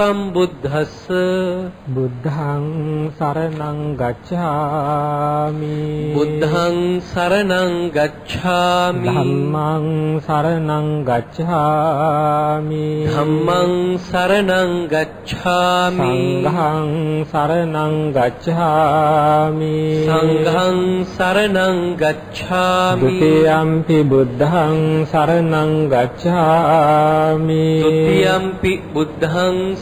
සම්බුද්දස්ස බුද්ධං සරණං ගච්ඡාමි. බුද්ධං සරණං ගච්ඡාමි. ධම්මං සරණං ගච්ඡාමි. ධම්මං සරණං ගච්ඡාමි. සංඝං සරණං ගච්ඡාමි. සංඝං සරණං ගච්ඡාමි. ဒ ුතියම්පි බුද්ධං සරණං ගච්ඡාමි. ဒ ුතියම්පි බුද්ධං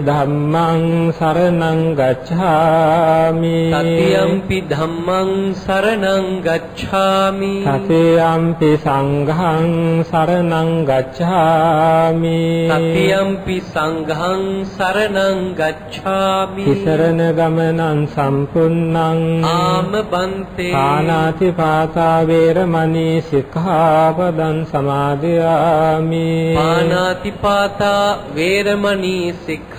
ධම්මං සරණං ගච්ඡාමි. තතියම්පි ධම්මං සරණං ගච්ඡාමි. තතියම්පි සංඝං සරණං ගච්ඡාමි. තතියම්පි සංඝං සරණං ගච්ඡාමි. තිසරණ ගමනං සම්පුන්නං ආම බන්තේ පානාති පාතා වේරමණී සික්ඛාපදං සමාදියාමි. පානාති පාතා වේරමණී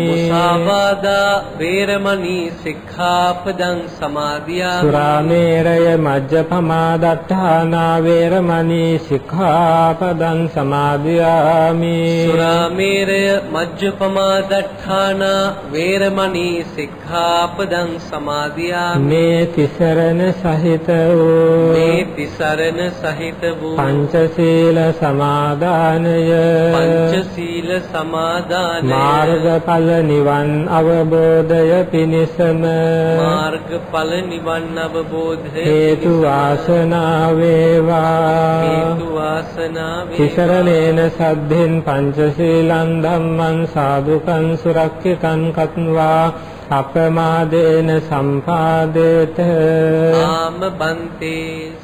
මුසාවාදා වේරමණී සික්ඛාපදං සමාදියාමි. සුරාමේරය මජ්ජපමාදට්ඨානා වේරමණී සික්ඛාපදං සමාදියාමි. සුරාමේරය මජ්ජපමා දට්ඨානා වේරමණී සික්ඛාපදං සමාදියාමි. මේ තිසරණ සහිත වූ මේ තිසරණ සහිත වූ පංචශීල සමාදානය. පංචශීල සමාදානය. මාර්ගඵල නිවන් අවබෝධය පිණිසම. මාර්ගඵල නිවන් අවබෝධය හේතු වාසනා වේවා. හේතු වාසනා වේවා. තිසරණේන සද්ධෙන් පංචශීලං ධම්මං සාදුකං සුරක්ෂිතං කତ୍වා අප්‍රමාදේන සම්පාදේත. ආම බන්තේ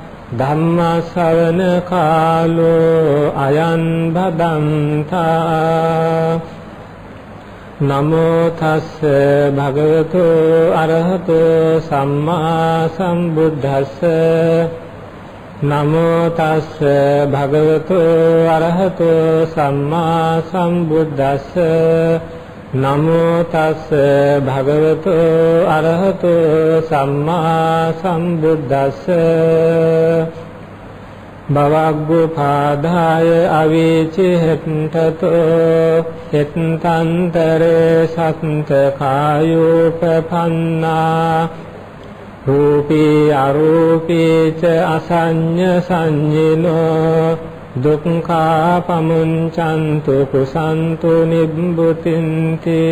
ධම්ම ශ්‍රවණ කාලෝ අයං භදන්තා. නමෝ තස්ස භගවතු අරහතෝ සම්මා සම්බුද්දස්ස. නමෝ තස්ස භගවතු අරහතෝ සම්මා සම්බුද්දස්ස. නමෝ තස්ස භගවතු අරහතෝ සම්මා සම්බුද්දස්ස. බවග්ගු පාදාය අවීචි හෙත්තතෝ හෙත්තන්තරේ සත්ත කායෝපපන්නා රූපී අරූපී ච අසඤ්ඤ සංඤිනෝ. දුක්ඛා පමුංචන්තු කුසන්තු නිබ්බුතින්ති.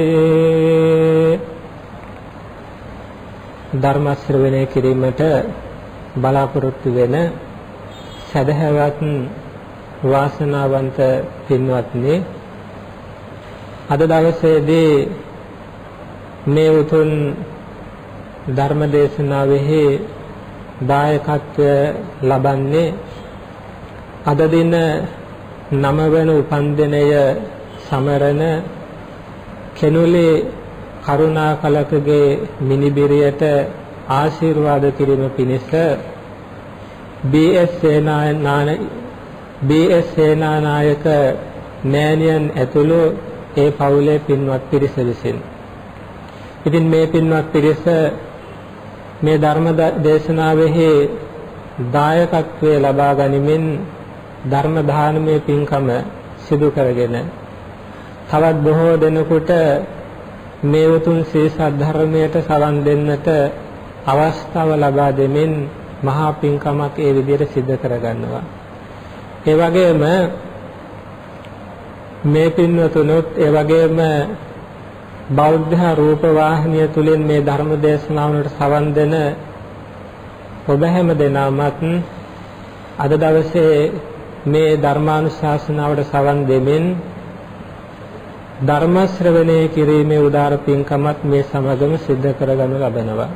ධර්ම ශ්‍රවණය කිරීමට බලාපොරොත්තු වෙන සදහවත් වාසනාවන්ත පින්වත්නි අද දවසේදී මේ උතුම් ධර්ම දේශනාවෙහි දායකත්වය ලබන්නේ අද දින නම වෙන උපන්දිනය සමරන කෙනුලේ කරුණාකලකගේ මිනිබිරියට ආශිර්වාද කිරීම පිණිස බී.එස්. සේනානාන බී.එස්. සේනානායක නෑනියන් ඇතුළු ඒ පවුලේ පින්වත් පිරිස විසින් ඉතින් මේ පින්වත් පිරිස මේ ධර්ම දේශනාවෙහි දායකත්වයේ ලබා ගනිමින් ධර්ම දානමය පින්කම සිදු කරගෙන තවත් බොහෝ දෙනෙකුට මේ උතුම් ශ්‍රී සද්ධර්මයට සවන් දෙන්නට අවස්ථාව ලබා දෙමින් මහා පින්කමක් ඒ විදිහට සිදු කරගන්නවා. ඒ වගේම මේ පින්වතුනොත් ඒ වගේම බෞද්ධ රූප වාහිනිය තුලින් මේ ධර්ම දේශනාවලට සවන් දෙන ඔබ හැම දෙනාමත් අද දවසේ මේ ධර්මානුශාසනාවට සවන් දෙමින් ධර්ම ශ්‍රවණය කිරීමේ උදාර පින්කමත් මේ සමගම සිද්ධ කරගනු ලබනවා.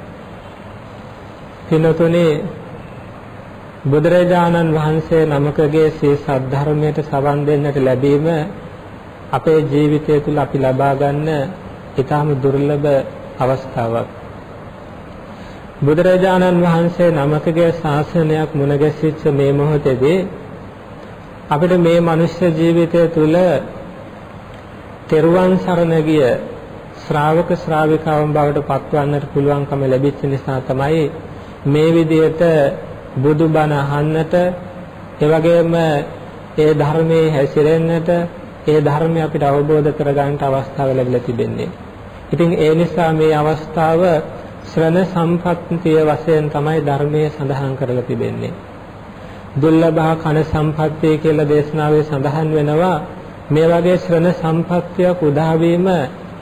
පින්තුනේ බුදුරජාණන් වහන්සේ නමකගේ ශ්‍රී සද්ධර්මයට සවන් දෙන්නට ලැබීම අපේ ජීවිතය තුළ අපි ලබා ගන්න ඊටාම දුර්ලභ අවස්ථාවක්. බුදුරජාණන් වහන්සේ නමකගේ ශාසනයක් මුණ ගැසිච්ච මේ මොහොතේදී අපිට මේ මනුෂ්‍ය ජීවිතය තුළ තෙරුවන් සරණ ගිය ශ්‍රාවක ශ්‍රාවිකාවන් බවට පත්වන්නට පුළුවන්කම ලැබිච්ච නිසා තමයි මේ විදිහට බුදුබණ අහන්නට ඒ වගේම ඒ ධර්මයේ හැසිරෙන්නට ඒ ධර්මය අපිට අවබෝධ කරගන්නට අවස්ථාව ලැබිලා තිබෙන්නේ. ඉතින් ඒ නිසා මේ අවස්ථාව ශ්‍රණ සම්පත්තිය වශයෙන් තමයි ධර්මයේ සඳහන් කරලා තිබෙන්නේ. දුර්ලභ කන සම්පත්තිය කියලා දේශනාවේ සඳහන් වෙනවා මේ වගේ ශ්‍රණ සම්පත්තියක් උදා වීම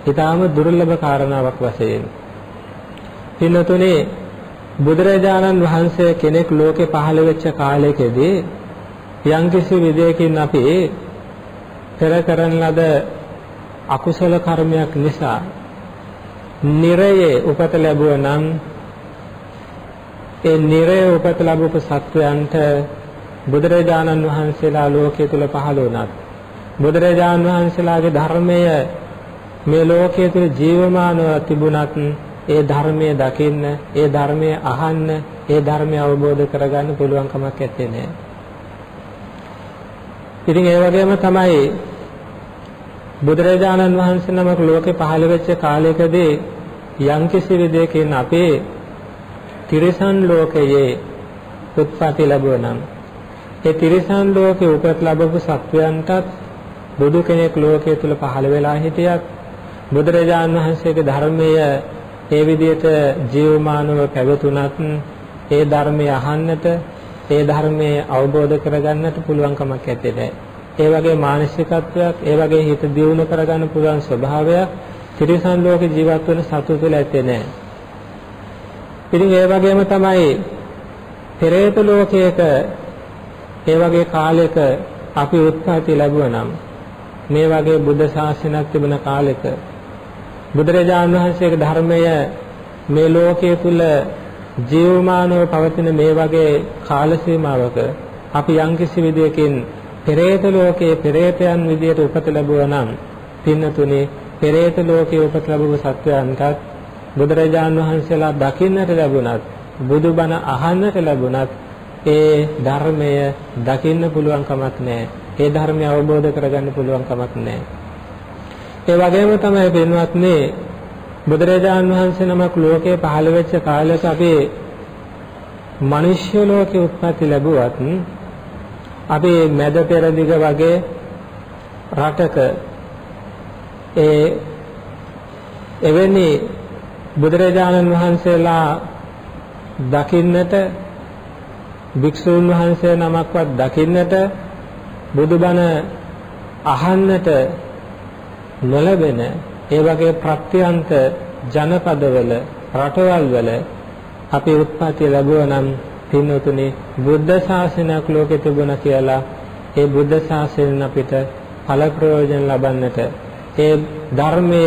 ඊටාම දුර්ලභ කාරණාවක් වශයෙන්. පින්නතුනේ බුදුරජාණන් වහන්සේ කෙනෙක් ලෝකේ පහළ වෙච්ච කාලයකදී යම්කිසි විදියකින් අපි පෙර කරන ලද අකුසල කර්මයක් නිසා නිරයේ උපත ලැබුව නම් ඒ නිරයේ උපත ලැබුපු සත්වයන්ට බුදුරජාණන් වහන්සේලා ලෝකයේ තුල පහළ වුණත් බුදුරජාණන් වහන්සේලාගේ ධර්මය මේ ලෝකයේ තුල ජීවමානව තිබුණත් ඒ ධර්මයේ දකින්න, ඒ ධර්මයේ අහන්න, ඒ ධර්මය අවබෝධ කරගන්න පුළුවන් කමක් නැත්තේ නෑ. ඉතින් ඒ වගේම තමයි බුදුරජාණන් වහන්සේ නමක් ලෝකේ පහළ වෙච්ච කාලයකදී යම්කිසි විදියකින් අපේ තිරිසන් ලෝකයේ උත්පත්ති ලැබුණා නම් ඒ තිරිසන් ලෝකේ උපත් ලැබපු සත්වයන්ටත් බුදු කෙනෙක් ලෝකයේ තුල පහළ වෙලා හිටියත් බුදුරජාණන් වහන්සේගේ ධර්මය ඒ විදිහට ජීවමානව පැවතුනත් ඒ ධර්මය අහන්නට ඒ ධර්මයේ අවබෝධ කරගන්නට පුළුවන් කමක් නැත්තේ. ඒ වගේ මානසිකත්වයක්, ඒ වගේ හිත දියුණු කරගන්න පුළුවන් ස්වභාවයක් ත්‍රිසන් ලෝකේ ජීවත් වෙන සතු තුළ ඇත්තේ නැහැ. ඉතින් ඒ වගේම තමයි පෙරේත ලෝකයක ඒ වගේ කාලයක අපි උත්පත්ති ලැබුවා නම් මේ වගේ බුද්ධ ශාසනයක් තිබුණ කාලෙක බුදුරජාණන් වහන්සේගේ ධර්මය මේ ලෝකයේ තුල ජීවමානව පවතින මේ වගේ කාල සීමාවක අපි යම්කිසි විදියකින් පෙරේත ලෝකයේ පෙරේතයන් විදියට උපත ලැබුවා නම් පින්නතුනේ පෙරේත ලෝකයේ උපත ලැබුව සත්වයන්ටත් බුදුරජාණන් වහන්සේලා දකින්නට ලැබුණත් බුදුබණ අහන්නට ලැබුණත් ඒ ධර්මය දකින්න පුළුවන් කමක් නැහැ. ඒ ධර්මය අවබෝධ කරගන්න පුළුවන් කමක් නැහැ. ඒ වගේම තමයි පින්වත්නි බුදුරජාන් වහන්සේ නමක් ලෝකේ පහළ වෙච්ච කාලයක අපි මිනිස්්‍ය ලෝකේ උත්පත්ති ලැබුවත් අපි මැද පෙරදිග වගේ රටක ඒ එවැනි බුදුරජාණන් වහන්සේලා දකින්නට භික්ෂුන් වහන්සේ නමක්වත් දකින්නට බුදුබණ අහන්නට නොලැබෙන ඒ වගේ ප්‍රත්‍යන්ත ජනපදවල රටවල් වල අපි උත්පත්ති ලැබුවා නම් පින්වතුනි බුද්ධ ශාසනයක් ලෝකෙ තිබුණා කියලා ඒ බුද්ධ ශාසනයෙන් අපිට ඵල ප්‍රයෝජන ලබන්නට ඒ ධර්මය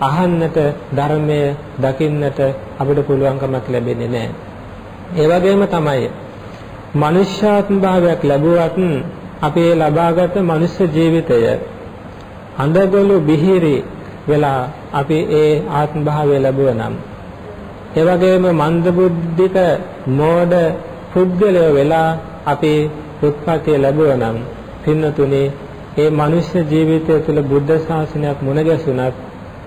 අහන්නට ධර්මය දකින්නට අපිට පුළුවන්කමක් ලැබෙන්නේ නැහැ. ඒ වගේම තමයි මනුෂ්‍යාත්ම භාවයක් ලැබුවත් අපි ඒ ලබාගත් මනුෂ්‍ය ජීවිතය අඳගොළු බිහිරි වෙලා අපි ඒ ආත්ම භාවය ලැබුවා නම් ඒ වගේම මන්ද බුද්ධික මෝඩ පුද්ගලයෝ වෙලා අපි උත්පත්ති ලැබුවා නම් පින්නතුනේ ඒ මනුෂ්‍ය ජීවිතය තුළ බුද්ධ ශාසනයක් මුණ ගැසුණත්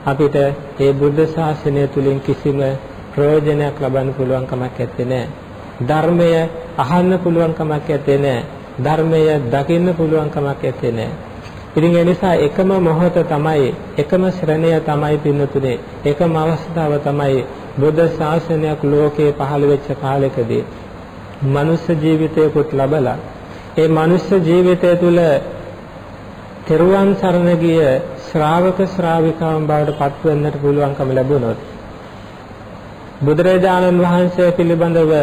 අපිට ඒ බුද්ධ ශාසනය තුලින් කිසිම ප්‍රයෝජනයක් ලබන්න පුළුවන් කමක් නැත්තේ නෑ. ධර්මය අහන්න පුළුවන් කමක් නැත්තේ නෑ. ධර්මය දකින්න පුළුවන් කමක් නැත්තේ නෑ. ඉතින් ඒ නිසා එකම මොහොත තමයි එකම ශ්‍රණය තමයි පින්නතුනේ එකම අවස්ථාව තමයි බුද්ධ ශාසනයක් ලෝකේ පහළ වෙච්ච කාලෙකදී මනුෂ්‍ය ජීවිතයකුත් ලබලා ඒ මනුෂ්‍ය ජීවිතය තුළ තෙරුවන් සරණ ගිය ශ්‍රාවක ශ්‍රාවිකාවන් බවට පත්වෙන්නට පුළුවන්කම ලැබුණොත් බුදුරජාණන් වහන්සේ පිළිබඳව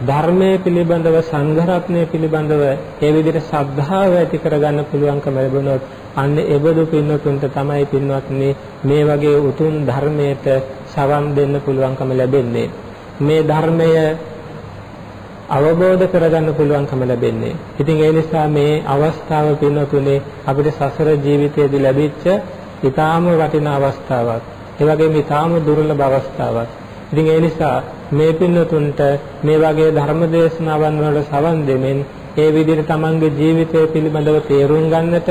ධර්මයේ පිළිබඳව සංඝ රත්නය පිළිබඳව ඒ විදිහට ශ්‍රද්ධාව ඇති කරගන්න පුළුවන්කම ලැබුණොත් අන්න එබඳු පින්වතුන්ට තමයි පින්වත්නි මේ වගේ උතුම් ධර්මයට සවන් දෙන්න පුළුවන්කම ලැබෙන්නේ මේ ධර්මය අවබෝධ කරගන්න පුළුවන්කම ලැබෙන්නේ. ඉතින් ඒ නිසා මේ අවස්ථාව පින්නතුනේ අපිට සසර ජීවිතයේදී ලැබිච්ච ඊටාම වටිනා අවස්ථාවක්. ඒ වගේම ඊටාම දුර්ලභ අවස්ථාවක්. ඉතින් ඒ නිසා මේ පින්නතුන්ට මේ වගේ ධර්ම දේශනාවන් වලට සවන් දෙමින් ඒ විදිහට තමන්ගේ ජීවිතය පිළිබඳව තේරුම් ගන්නට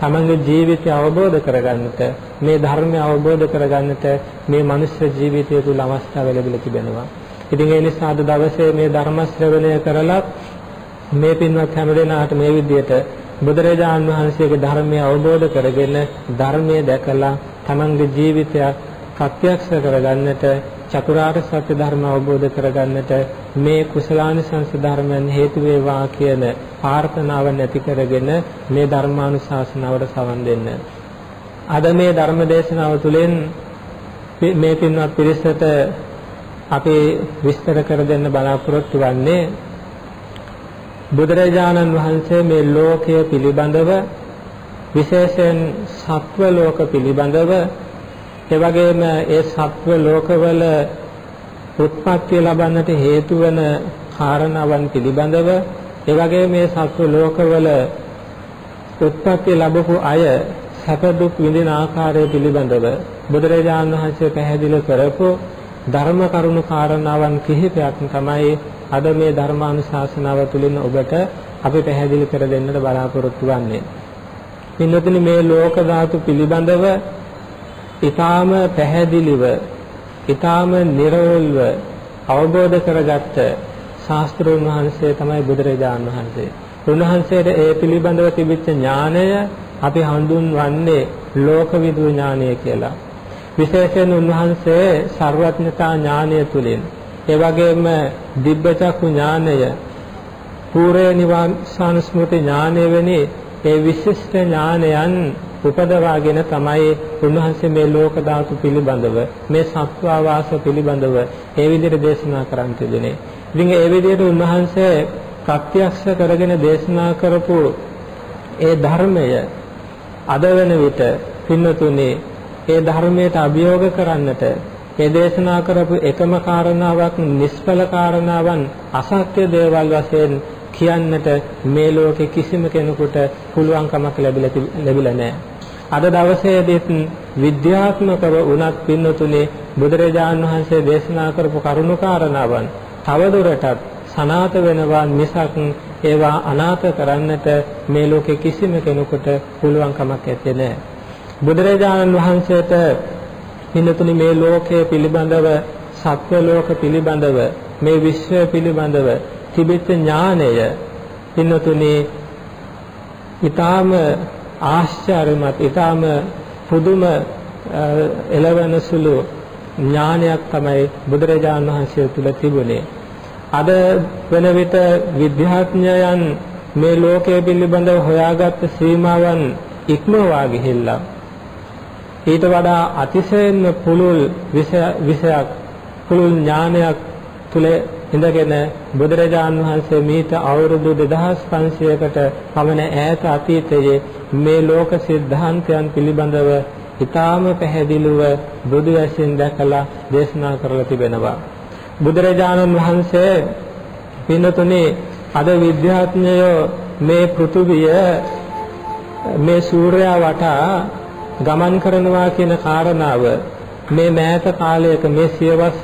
තමන්ගේ ජීවිතය අවබෝධ කරගන්නට මේ ධර්මය අවබෝධ කරගන්නට මේ මනුෂ්‍ය ජීවිතය තුල අවස්ථාව ලැබිලා තිබෙනවා. ඉතින් ඒ නිසා අද දවසේ මේ ධර්ම ශ්‍රවණය කරලා මේ පින්වත් හැමදෙනාට මේ විදිහට බුදුරජාන් වහන්සේගේ ධර්මය අවබෝධ කරගෙන ධර්මයේ දැකලා තමන්ගේ ජීවිතය ප්‍රත්‍යක්ෂ කරගන්නට චතුරාර්ය සත්‍ය ධර්ම අවබෝධ කරගන්නට මේ කුසලානිසංස ධර්මයන් හේතු වේවා කියන ප්‍රාර්ථනාව නැති කරගෙන මේ ධර්මානුශාසනාවට සවන් දෙන්න. අද මේ ධර්ම දේශනාව තුළින් මේ පින්වත් පිරිසට අපි විස්තර කර දෙන්න බලාපොරොත්තු වෙන්නේ බුදුරජාණන් වහන්සේ මේ ලෝකය පිළිබඳව විශේෂයෙන් සත්ව ලෝක පිළිබඳව ඒ වගේම ඒ සත්ව ලෝකවල උත්පත්ති ලබන්නට හේතු වන කාරණාවන් පිළිබඳව ඒ වගේම මේ සත්ව ලෝකවල උත්පත්ති ලැබපු අය සැප දුක් විඳින ආකාරය පිළිබඳව බුදුරජාණන් වහන්සේ පැහැදිලි කරපු ධර්ම කරුණු කාරණාවන් කිහිපයක් තමයි අද මේ ධර්මානුශාසනාව තුළින් ඔබට අපි පැහැදිලි කර දෙන්නට බලාපොරොත්තු වෙන්නේ. පින්වතුනි මේ ලෝක ධාතු පිළිබඳව ඊටාම පැහැදිලිව ඊටාම නිර්වෝල්ව අවබෝධ කරගත්ත ශාස්ත්‍රඥ වහන්සේ තමයි බුදුරජාණන් වහන්සේ. උන්වහන්සේට ඒ පිළිබඳව තිබිච්ච ඥානය අපි හඳුන්වන්නේ ලෝකවිදු ඥානය කියලා. විශේෂයෙන් උන්වහන්සේ ਸਰවඥතා ඥානය තුලින් ඒ වගේම දිබ්බචක්කු ඥානය පූර්ය නිවාසන ස්මෘති ඥානය වෙනි ඒ විශිෂ්ට ඥානයන් උපදවාගෙන තමයි උන්වහන්සේ මේ ලෝක ධාතු පිළිබඳව මේ සත්වාවාස පිළිබඳව ඒ විදිහට දේශනා කරන් තිබුණේ. ඉතින් ඒ විදිහට උන්වහන්සේ ප්‍රත්‍යක්ෂ කරගෙන දේශනා කරපු ඒ ධර්මය අද වෙන විට පින්නතුනේ ඒ ධර්මයට අභියෝග කරන්නට ඒ දේශනා කරපු එකම කාරණාවක් නිෂ්ඵල කාරණාවන් අසත්‍ය දේවල් වශයෙන් කියන්නට මේ ලෝකේ කිසිම කෙනෙකුට පුළුවන් කමක් ලැබිලා නැහැ. අද දවසේදීත් විද්‍යාත්මකව උනත් පින්නතුනේ බුදුරජාන් වහන්සේ දේශනා කරපු කරුණු කාරණාවන් තවදුරටත් සනාත වෙනවා මිසක් ඒවා අනාථ කරන්නට මේ ලෝකේ කිසිම කෙනෙකුට පුළුවන් කමක් නැත්තේ. බුදුරජාණන් වහන්සේට හිඳතුනි මේ ලෝකය පිළිබඳව සත්ව ලෝක පිළිබඳව මේ විශ්වය පිළිබඳව තිබෙච්ච ඥානය හිඳතුනි ඊටාම ආශ්චර්යමත් ඊටාම පුදුම එළවෙන සුළු ඥානයක් තමයි බුදුරජාණන් වහන්සේ තුල තිබුණේ. අද වෙන විට විද්‍යාඥයන් මේ ලෝකය පිළිබඳව හොයාගත් සීමාවන් ඉක්මවා ගිහිල්ලා ඊට වඩා අතිශයින්ම පුළුල් විෂයක් පුළුල් ඥානයක් තුල ඉඳගෙන බුදුරජාන් වහන්සේ මීට අවුරුදු 2500කට පමණ ඈත අතීතයේ මේ ලෝක සිද්ධාන්තයන් පිළිබඳව ඊටාම පැහැදිලිව බුදු ඇසින් දැකලා දේශනා කරලා තිබෙනවා. බුදුරජාණන් වහන්සේ පින්නතුනේ අද විද්‍යාඥයෝ මේ පෘථුවිය මේ සූර්යයා වටා ගමන් කරනවා කියන කාරණාව මේ මෑත කාලයක මේ සියවස්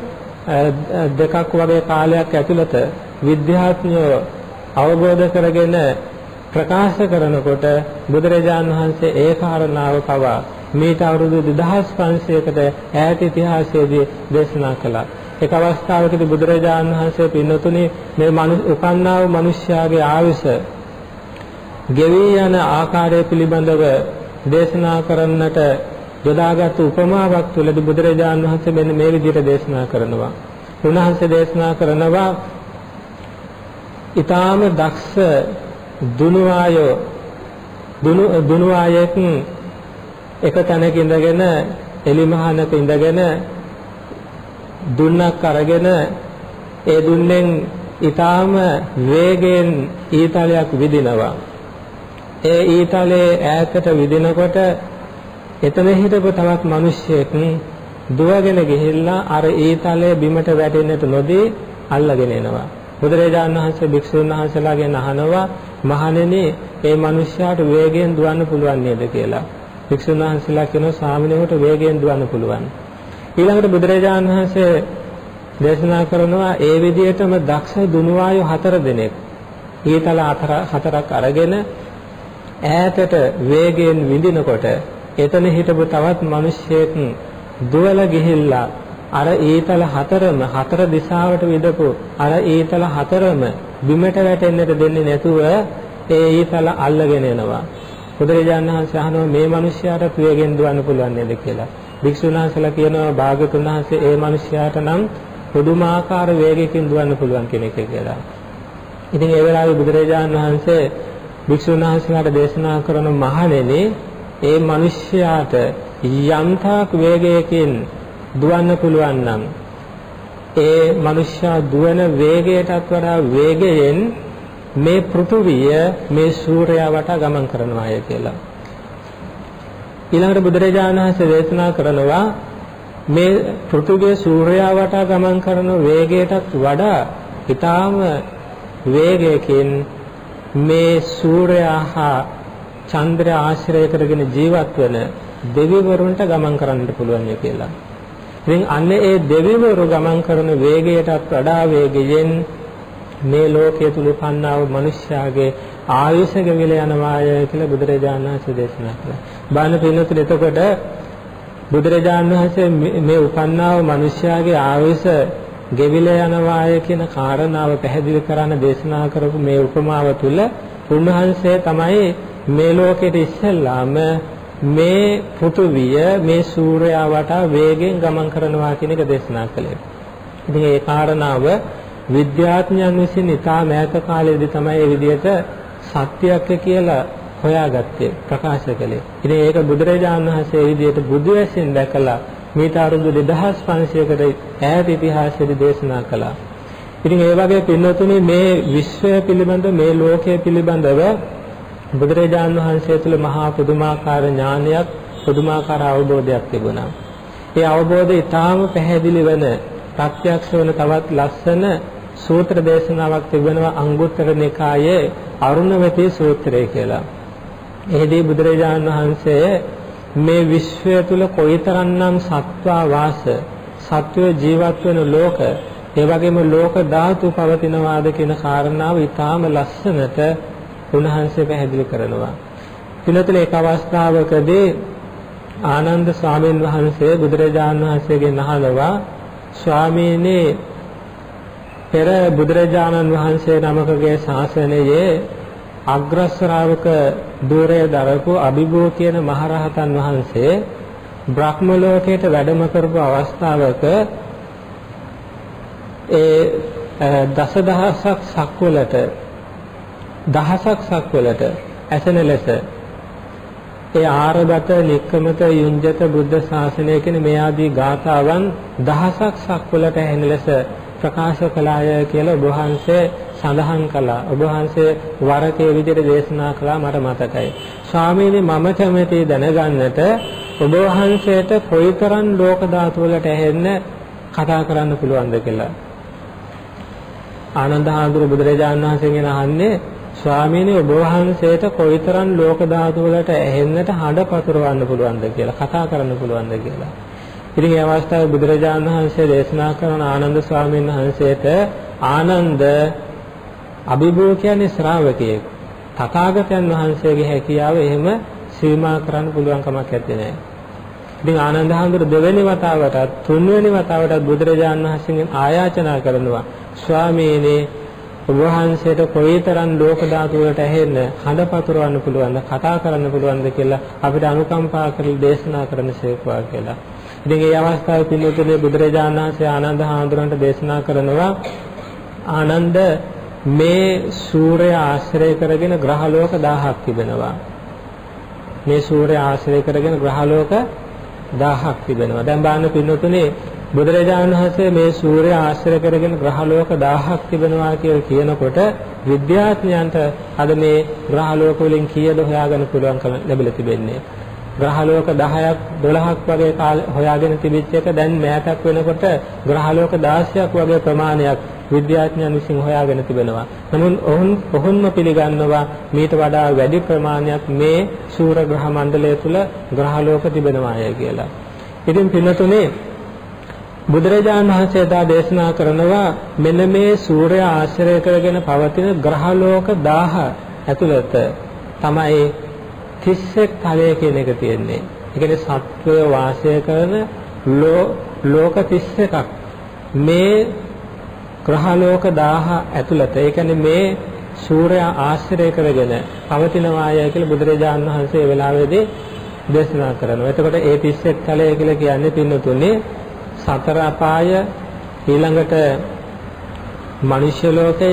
දෙකක් වගේ කාලයක් ඇතුළත විද්‍යාඥයෝ අවබෝධ කරගෙන ප්‍රකාශ කරනකොට බුදුරජාන් වහන්සේ ඒ කාරණාව පවා මීට අවුරුදු 2500කට ඈත ඉතිහාසයේදී දේශනා කළා. එක් අවස්ථාවකදී බුදුරජාන් වහන්සේ පින්නතුනේ මේ උපන්නා වූ මිනිස්යාගේ ආයුෂ ගෙවී යන ආකාරය පිළිබඳව දේශනා කරන්නට යොදාගත් උපමාවක් තුළදී බුදුරජාන් වහන්සේ මෙන්න මේ විදිහට දේශනා කරනවා. උන්වහන්සේ දේශනා කරනවා ඊටාම දක්ෂ දුනුවායෝ දුනු දුනුවායෙක් එක තැනක ඉඳගෙන එලිමහනක ඉඳගෙන දුන්නක් අරගෙන ඒ දුන්නෙන් ඊටාම වේගයෙන් ඊතලයක් විදිනවා ඒ ඊතලයේ ඈතට විදිනකොට එතන හිටපු තවත් මිනිහෙක් දුවගෙන ගිහිල්ලා අර ඊතලයේ බිමට වැටෙන්නට නොදී අල්ලගෙන එනවා බුදුරජාණන් වහන්සේ භික්ෂුන් වහන්සේලාගෙන් අහනවා මහණෙනි මේ මිනිස්යාට වේගයෙන් දුවන්න පුළුවන් නේද කියලා. භික්ෂුන් වහන්සේලා කියනවා ස්වාමිනේකට වේගයෙන් දුවන්න පුළුවන්. ඊළඟට බුදුරජාණන් වහන්සේ දේශනා කරනවා ඒ විදිහටම දක්ෂ දුනුවායෝ හතර දෙනෙක් ඊතල හතරක් අරගෙන ඈතට වේගයෙන් විඳිනකොට එතන හිටපු තවත් මිනිහෙක් දුවලා ගිහිල්ලා අර ඊතල හතරම හතර දිශාවට විදපු අර ඊතල හතරම බිමට වැටෙන්නට දෙන්නේ නැතුව ඒ ඊතල අල්ලගෙන එනවා. බුදුරජාණන් වහන්සේ අහනවා මේ මිනිස්යාට ප්‍රියගෙන් දුවන්න පුළුවන් නේද කියලා. භික්ෂුන් වහන්සේලා කියනවා භාගතුන් වහන්සේ ඒ මිනිස්යාට නම් පුදුමාකාර වේගයකින් දුවන්න පුළුවන් කෙනෙක් කියලා. ඉතින් ඒ වෙලාවේ බුදුරජාණන් වහන්සේ භික්ෂුන් වහන්සේලාට දේශනා කරන මහණෙනි ඒ මිනිස්යාට යම්තාක් වේගයකින් දුවන්න පුළුවන් නම් ඒ මනුෂ්‍යයා දුවන වේගයටත් වඩා වේගයෙන් මේ පෘථුවිය මේ සූර්යයා වටා ගමන් කරනවාය කියලා. ඊළඟට බුදුරජාණන් වහන්සේ දේශනා කරනවා මේ පෘථුවිය සූර්යයා වටා ගමන් කරන වේගයටත් වඩා ඊටාම වේගයකින් මේ සූර්යයා හා චන්ද්‍රය ආශ්‍රය කරගෙන ජීවත් වන දෙවිවරුන්ට ගමන් කරන්න පුළුවන් කියලා. ඉතින් අන්න ඒ දෙවිවරු ගමන් කරන වේගයටත් වඩා වේගයෙන් මේ ලෝකයේ තුල පන්නා වූ මිනිස්යාගේ ආයුෂ ගෙවිල යනවාය කියලා බුදුරජාණන් වහන්සේ දේශනා කළා. බාන පින්නතුල එතකොට බුදුරජාණන් වහන්සේ මේ උපන්නා වූ මිනිස්යාගේ ආයුෂ ගෙවිල යනවාය කියන කාරණාව පැහැදිලි කරන්න දේශනා කරපු මේ උපමාව තුල උන්වහන්සේ තමයි මේ ලෝකෙට ඉස්සෙල්ලාම මේ පෘථුවිය මේ සූර්යයා වටා වේගෙන් ගමන් කරනවා කියන එක දේශනා කළේ. ඉතින් ඒ කාරණාව විද්‍යාඥයන් විසින් ඉතා මෑත කාලයේදී තමයි මේ විදිහට සත්‍යයක් කියලා හොයාගත්තේ ප්‍රකාශ කළේ. ඉතින් ඒක බුදුරජාණන් වහන්සේ මේ විදිහට බුදු ඇසින් දැකලා මීට අවුරුදු 2500කට ඈත ඉතිහාසයේදී දේශනා කළා. ඉතින් ඒ වගේ පින්නතුනේ මේ විශ්වය පිළිබඳ මේ ලෝකය පිළිබඳව බුදුරජාණන් වහන්සේ තුළ මහා පුදුමාකාර ඥානයක් පුදුමාකාර අවබෝධයක් තිබුණා. ඒ අවබෝධය ඊටාම පැහැදිලි වෙන ප්‍රත්‍යක්ෂ වෙන තවත් ලස්සන සූත්‍ර දේශනාවක් තිබෙනවා අංගුත්තර නිකායේ අරුණවතී සූත්‍රය කියලා. එහිදී බුදුරජාණන් වහන්සේ මේ විශ්වය තුල කොයිතරම්නම් සත්වා වාස සත්වය ජීවත් වෙන ලෝක ඒ වගේම ලෝක ධාතු පවතිනවාද කියන කාරණාව ඊටාම ලස්සනට උන්වහන්සේ පැහැදිලි කරනවා. පිළිතුර එක අවස්ථාවකදී ආනන්ද ස්වාමීන් වහන්සේ බුදුරජාණන් වහන්සේගෙන් අහනවා ස්වාමීනි පෙර බුදුරජාණන් වහන්සේ නමකගේ ශාසනයේ අග්‍ර ශ්‍රාවක ධූරය දරපු අභිභූ කියන මහරහතන් වහන්සේ බ්‍රහ්ම ලෝකයට වැඩම කරපු අවස්ථාවක ඒ දසදහසක් සක්වලට දහසක් සක්වලට ඇසෙන ලෙස ඒ ආරබත නික්කමත යුංජත බුද්ධ ශාසනය කියන මේ ආදී ගාථාවන් දහසක් සක්වලට ඇහෙන ලෙස ප්‍රකාශ කළාය කියලා ඔබ වහන්සේ සඳහන් කළා. ඔබ වහන්සේ වරකේ විදිහට දේශනා කළා මට මතකයි. ස්වාමීනි මම කැමති දැනගන්නට ඔබ වහන්සේට කොයිතරම් ලෝක ධාතු වලට ඇහෙන්න කතා කරන්න පුළුවන්ද කියලා. ආනන්ද හාමුදුරු බුදුරජාණන් වහන්සේගෙන් අහන්නේ ස්වාමීනි ඔබ වහන්සේට කොයිතරම් ලෝක ධාතු වලට ඇහෙන්නට හඬ පතුරවන්න පුළුවන්ද කියලා කතා කරන්න පුළුවන්ද කියලා. ඉතින් මේ අවස්ථාවේ බුදුරජාණන් වහන්සේ දේශනා කරන ආනන්ද ස්වාමීන් වහන්සේට ආනන්ද අභිභූ කියන්නේ ශ්‍රාවකයෙක්. තථාගතයන් වහන්සේගේ හැකියාව එහෙම සීමා කරන්න පුළුවන් කමක් නැත්තේ නෑ. ඉතින් ආනන්ද හාමුදුර දෙවෙනි වතාවටත් තුන්වෙනි වතාවටත් බුදුරජාණන් වහන්සේගෙන් ආයාචනා කරනවා ස්වාමීනි ඔබ වහන්සේට කොයිතරම් ලෝක ධාතු වලට ඇහෙන්න හඬ පතුරවන්න පුළුවන්ද කතා කරන්න පුළුවන්ද කියලා අපිට අනුකම්පා කරලා දේශනා කරන සේක්වා කියලා. ඉතින් මේ අවස්ථාවේ පිළිතුරේ බුදුරජාණන් වහන්සේ ආනන්ද හාමුදුරන්ට දේශනා කරනවා ආනන්ද මේ සූර්ය ආශ්‍රය කරගෙන ග්‍රහලෝක 1000ක් තිබෙනවා. මේ සූර්ය ආශ්‍රය කරගෙන ග්‍රහලෝක 1000ක් තිබෙනවා. දැන් බලන්න පින්නතුනේ බුදුරජාණන් වහන්සේ මේ සූර්ය ආශ්‍රය කරගෙන ග්‍රහලෝක 1000ක් තිබෙනවා කියලා කියනකොට විද්‍යාඥයන්ට අද මේ ග්‍රහලෝක වලින් කීයද හොයාගන්න පුළුවන්කම ලැබිලා තිබෙන්නේ. ග්‍රහලෝක 10ක් 12ක් වගේ කාලේ හොයාගෙන තිබිච්ච එක දැන් මෑතක් වෙනකොට ග්‍රහලෝක 16ක් වගේ ප්‍රමාණයක් විද්‍යාඥයන් විසින් හොයාගෙන තිබෙනවා. නමුත් ඔවුන් කොහොම පිළිගන්නවා මීට වඩා වැඩි ප්‍රමාණයක් මේ සූර්ය ග්‍රහ මණ්ඩලය තුල ග්‍රහලෝක තිබෙනවාය කියලා. ඉතින් පින්නතුනේ බුදුරජාණන් වහන්සේ දා දේශනා කරනවා මෙන්න මේ සූර්ය ආශ්‍රය කරගෙන පවතින ග්‍රහලෝක 1000 ඇතුළත තමයි 31 තලය කියන එක තියෙන්නේ. ඒ කියන්නේ සත්වය වාසය කරන ලෝක 31ක් මේ ග්‍රහලෝක 1000 ඇතුළත ඒ කියන්නේ මේ සූර්යයා ආශ්‍රය කරගෙන පවතිනවාය කියලා බුදුරජාණන් වහන්සේ වෙලාවේදී දේශනා කරනවා. එතකොට ඒ 31 තලය කියලා කියන්නේ පින්නතුනේ සතර අපාය ඊළඟට මනුෂ්‍ය ලෝකය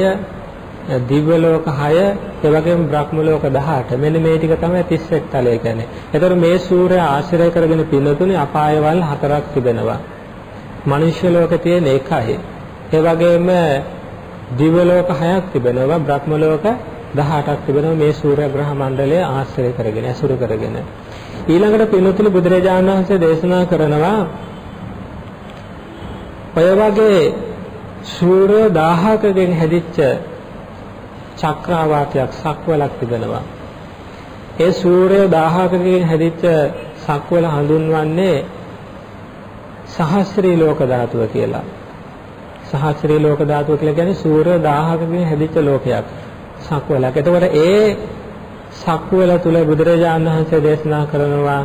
දිව්‍ය ලෝක 6 ඒ වගේම බ්‍රහ්ම ලෝක 18 මෙන්න මේ ටික තමයි 31 තලය කියන්නේ. ඒතර මේ සූර්ය ආශ්‍රය කරගෙන පින්නතුනේ අපායවල් හතරක් තිබෙනවා. මනුෂ්‍ය ලෝක තියෙන එකයි. ඒ වගේම දිව්‍ය ලෝක 6ක් තිබෙනවා බ්‍රහ්ම ලෝක 18ක් තිබෙනවා මේ සූර්ය ග්‍රහ මණ්ඩලය ආශ්‍රය කරගෙන අසුර කරගෙන. ඊළඟට පින්නතුනේ බුදුරජාණන් වහන්සේ දේශනා කරනවා ඔය වගේ සූර්ය 1000කකින් හැදිච්ච චක්‍රාවාතයක් සක්වලක් තිබෙනවා. ඒ සූර්ය 1000කකින් හැදිච්ච සක්වල හඳුන්වන්නේ සහස්‍රී ලෝක ධාතුව කියලා. සහස්‍රී ලෝක ධාතුව කියලා කියන්නේ සූර්ය 1000කකින් හැදිච්ච ලෝකයක්. සක්වලක්. එතකොට ඒ සක්වල තුල බුදුරජාණන් වහන්සේ දේශනා කරනවා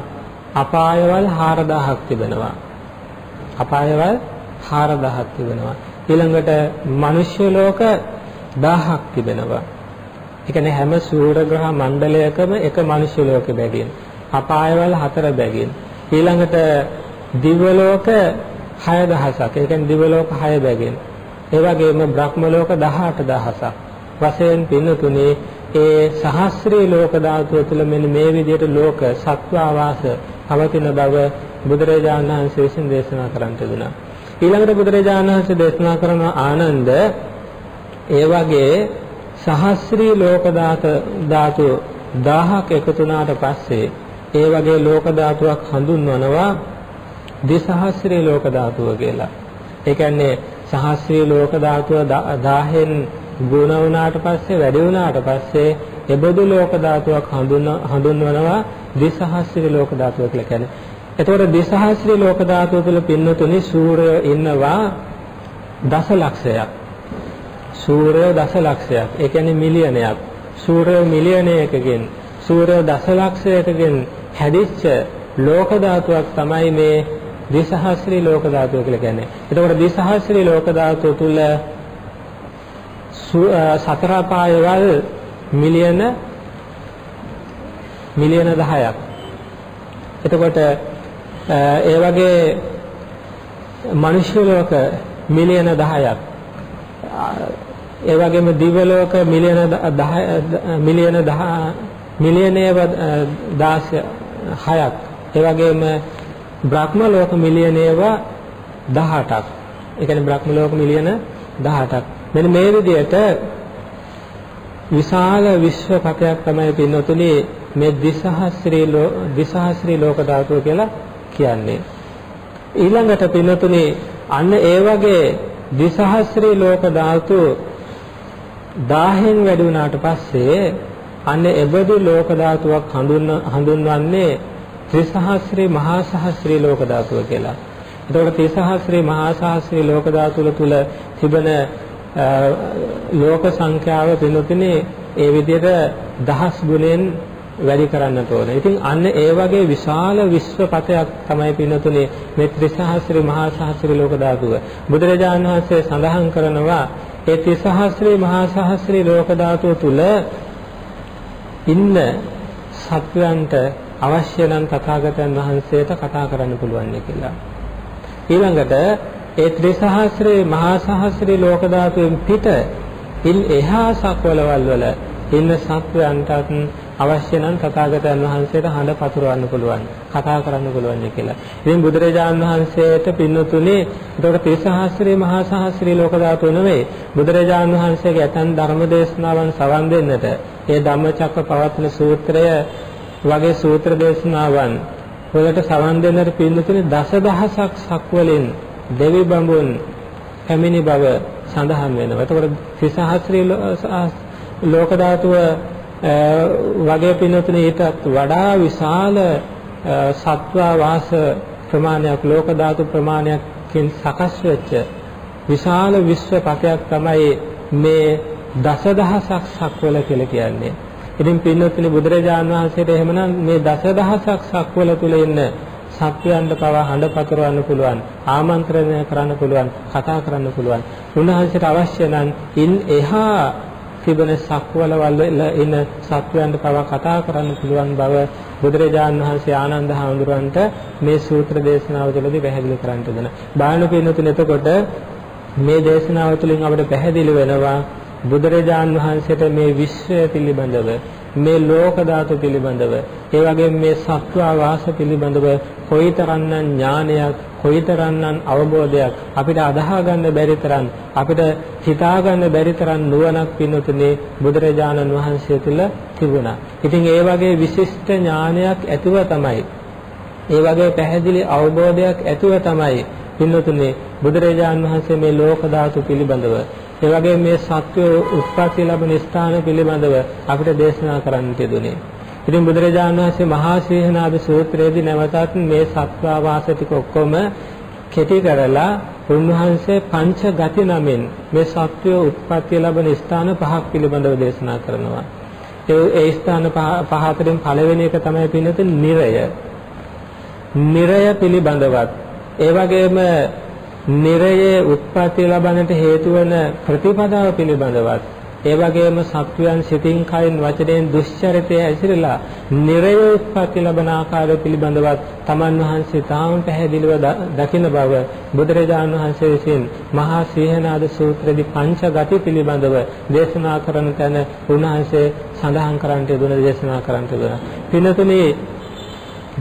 අපායවල් 4000ක් තිබෙනවා. අපායවල් 4000ක් තිබෙනවා. ඊළඟට මිනිස්්‍ය ලෝක 1000ක් තිබෙනවා. ඒ කියන්නේ හැම සූර්ය ග්‍රහ මණ්ඩලයකම එක මිනිස්්‍ය ලෝකෙ බැගින්. අපායවල හතර බැගින්. ඊළඟට දිව්‍ය ලෝක 6000ක්. ඒ කියන්නේ දිව්‍ය ලෝක 6 බැගින්. ඒ වගේම බ්‍රහ්ම ලෝක 18000ක්. වශයෙන් පින්නතුනේ ඒ සහස්‍රී ලෝක ධාතුව තුළ මෙන්න මේ විදිහට ලෝක සත්ව ආවාස පවතින බව බුදුරජාණන් වහන්සේ විසින් දේශනා කරන්න තිබුණා. ඊළඟට බුදුරජාණන් වහන්සේ දේශනා කරන ආනන්ද ඒ වගේ සහස්‍රී ලෝක ධාතු 1000ක් එකතු වුණාට පස්සේ ඒ වගේ ලෝක ධාතුවක් හඳුන්වනවා දෙසහස්‍රී ලෝක ධාතුව කියලා. ඒ කියන්නේ සහස්‍රී ලෝක ධාතුව 1000න් ගුණ වුණාට පස්සේ වැඩි වුණාට පස්සේ එබඳු ලෝක ධාතුවක් හඳුන්වනවා දෙසහස්‍රී ලෝක ධාතුව කියලා කියන්නේ. එතකොට දෙසහස්‍රී ලෝක ධාතුව තුළ පින්නතුනි සූර්යය ඉන්නවා දසලක්ෂයක්. සූර්යය දසලක්ෂයක්. ඒ කියන්නේ මිලියනයක්. සූර්යය මිලියනයකකින් සූර්යය දසලක්ෂයකකින් හැදිච්ච ලෝක ධාතුවක් තමයි මේ දෙසහස්‍රී ලෝක ධාතුව කියලා කියන්නේ. එතකොට දෙසහස්‍රී ලෝක ධාතුව තුළ සතර පායවල් මිලියන මිලියන 10ක්. එතකොට ඒ වගේ මනුෂ්‍ය ලෝක මිලියන 10ක් ඒ වගේම දිව්‍ය ලෝක මිලියන 10 මිලියන 10 මිලියනය 16 6ක් ඒ වගේම බ්‍රහ්ම ලෝක මිලියනයව 18ක් ඒ කියන්නේ බ්‍රහ්ම ලෝක මිලියන 18ක් මෙන්න මේ විදිහට විශාල විශ්වපතයක් තමයි පින්නතුනේ මේ දිසහස්ත්‍රී දිසහස්ත්‍රී ලෝක ධාතුව කියලා කියන්නේ. ඊළඟට පින්නතුනේ අන්න ඒ වගේ දිසහස්ත්‍රී ලෝක ධාතු 1000න් වැඩි වුණාට පස්සේ අන්න එබඳු ලෝක ධාතුවක් හඳුන්ව හඳුන්වන්නේ ත්‍රිසහස්‍රේ මහා සහස්‍රේ ලෝක ධාතුව කියලා. එතකොට ත්‍රිසහස්‍රේ මහා සහස්‍රේ ලෝක ධාතුව තුල තිබෙන ලෝක සංඛ්‍යාව පිනුතිනේ ඒ විදිහට දහස් ගුණෙන් වැඩි කරන්නට ඕන. ඉතින් අන්න ඒ වගේ විශාල විශ්වපතයක් තමයි පින්නතුනේ මේ ත්‍රිසහස්‍රී මහා සහස්‍රී ලෝක ධාතුව. බුදුරජාණන් වහන්සේ සඳහන් කරනවා ඒ ත්‍රිසහස්‍රී මහා සහස්‍රී ලෝක ධාතුව තුල ඉන්න සත්වයන්ට අවශ්‍ය නම් තථාගතයන් වහන්සේට කතා කරන්න පුළුවන් කියලා. ඊළඟට ඒ ත්‍රිසහස්‍රී මහා සහස්‍රී ලෝක ධාතුවෙන් පිට ඉන් එහා සක්වලවල් වල ඉන්න සත්වයන්ටත් අවශ්‍ය නම් තථාගතයන් වහන්සේට හඬ පතුරවන්න පුළුවන් කතා කරන්න පුළුවන් කියලා. ඉතින් බුදුරජාණන් වහන්සේට පින්නතුනේ ඒකට ත්‍රිසහස්‍රී මහා සහස්‍රී ලෝක ධාතු නෙවෙයි බුදුරජාණන් වහන්සේගේ ඇතන් ධර්ම දේශනාවන් සවන් දෙන්නට ඒ ධම්මචක්ක පවත්වන සූත්‍රය වගේ සූත්‍ර දේශනාවන් වලට සවන් දෙන්නට පින්නතුනේ දසදහසක් සක්වලින් දෙවි බඹුන් පැමිණි බව සඳහන් වෙනවා. එතකොට ත්‍රිසහස්‍රී ලෝක ධාතුව වගේ පින්නතුනේ ඊටත් වඩා විශාල සත්වා වාස ප්‍රමාණයක් ලෝක ධාතු ප්‍රමාණයකින් සකස් වෙච්ච විශාල විශ්වපතයක් තමයි මේ දසදහසක් සක්වල කියලා කියන්නේ. ඉතින් පින්නතුනි බුදුරජාන් වහන්සේට එහෙමනම් මේ දසදහසක් සක්වල තුල ඉන්න සත්‍යයන්ට පවා හඬ පතරවන්න පුළුවන් ආමන්ත්‍රණය කරන්න පුළුවන් කතා කරන්න පුළුවන් උන්වහන්සේට අවශ්‍ය නම් ඉන් එහා තිබෙන සක්වලවල ඉන්න සත්වයන්ට පවා කතා කරන්න පුළුවන් බව බුදුරජාන් වහන්සේ ආනන්ද හාමුදුරන්ට මේ සූත්‍ර දේශනාව තුළදී පැහැදිලි කරන්න දෙන. බාහන පින්නතුන් එතකොට මේ දේශනාව තුළින් අපිට පැහැදිලි වෙනවා බුදුරජාන් වහන්සේට මේ විශ්වය පිළිබඳව මේ ලෝක ධාතු පිළිබඳව ඒ වගේම මේ සත්වා වාස පිළිබඳව කොයිතරම්නම් ඥානයක් කොයිතරම්නම් අවබෝධයක් අපිට අදහා ගන්න බැරි තරම් අපිට හිතා ගන්න බැරි තරම් නුවණක් පින්වතුනේ බුදුරජාණන් වහන්සේ තුල තිබුණා. ඉතින් ඒ වගේ විශිෂ්ට ඥානයක් ඇතුව තමයි ඒ වගේ පැහැදිලි අවබෝධයක් ඇතුව තමයි පින්වතුනේ බුදුරජාණන් වහන්සේ මේ ලෝක ධාතු පිළිබඳව ඒ වගේ මේ සත්‍ය උත්පත්ති ලැබෙන ස්ථාන පිළිබඳව අපිට දේශනා කරන්නට යෙදුනේ. ඉතින් බුදුරජාණන් වහන්සේ මහා සීහනාද සූත්‍රයේදී නැවතත් මේ සත්වාවාස ටික ඔක්කොම කෙටි කරලා උන්වහන්සේ පංච ගති නමින් මේ සත්‍ය උත්පත්ති ලැබෙන ස්ථාන පහක් පිළිබඳව දේශනා කරනවා. ඒ ඒ ස්ථාන පහ අතරින් පළවෙනි එක තමයි පින්නතුන් නිරය. නිරය පිළිබඳවත් ඒ වගේම නිරයේ උත්පත්ති ලබන්නට හේතු වන ප්‍රතිපදාව පිළිබඳවත් ඒ වගේම සත්වයන් සිතින් කයින් වචනයෙන් දුෂ්චරිතය ඇසිරලා නිරය උත්පත්ති ලබන ආකාරය පිළිබඳවත් තමන් වහන්සේ තාම පැහැදිලිව දකින බව බුදුරජාණන් වහන්සේ විසින් මහා සීහනාද සූත්‍රයේදී පංච ගති පිළිබඳව දේශනා කරන තැන උන්වහන්සේ සඳහන් කරන්නට දුන දේශනා කරන්නට දුන. පින්නතුනේ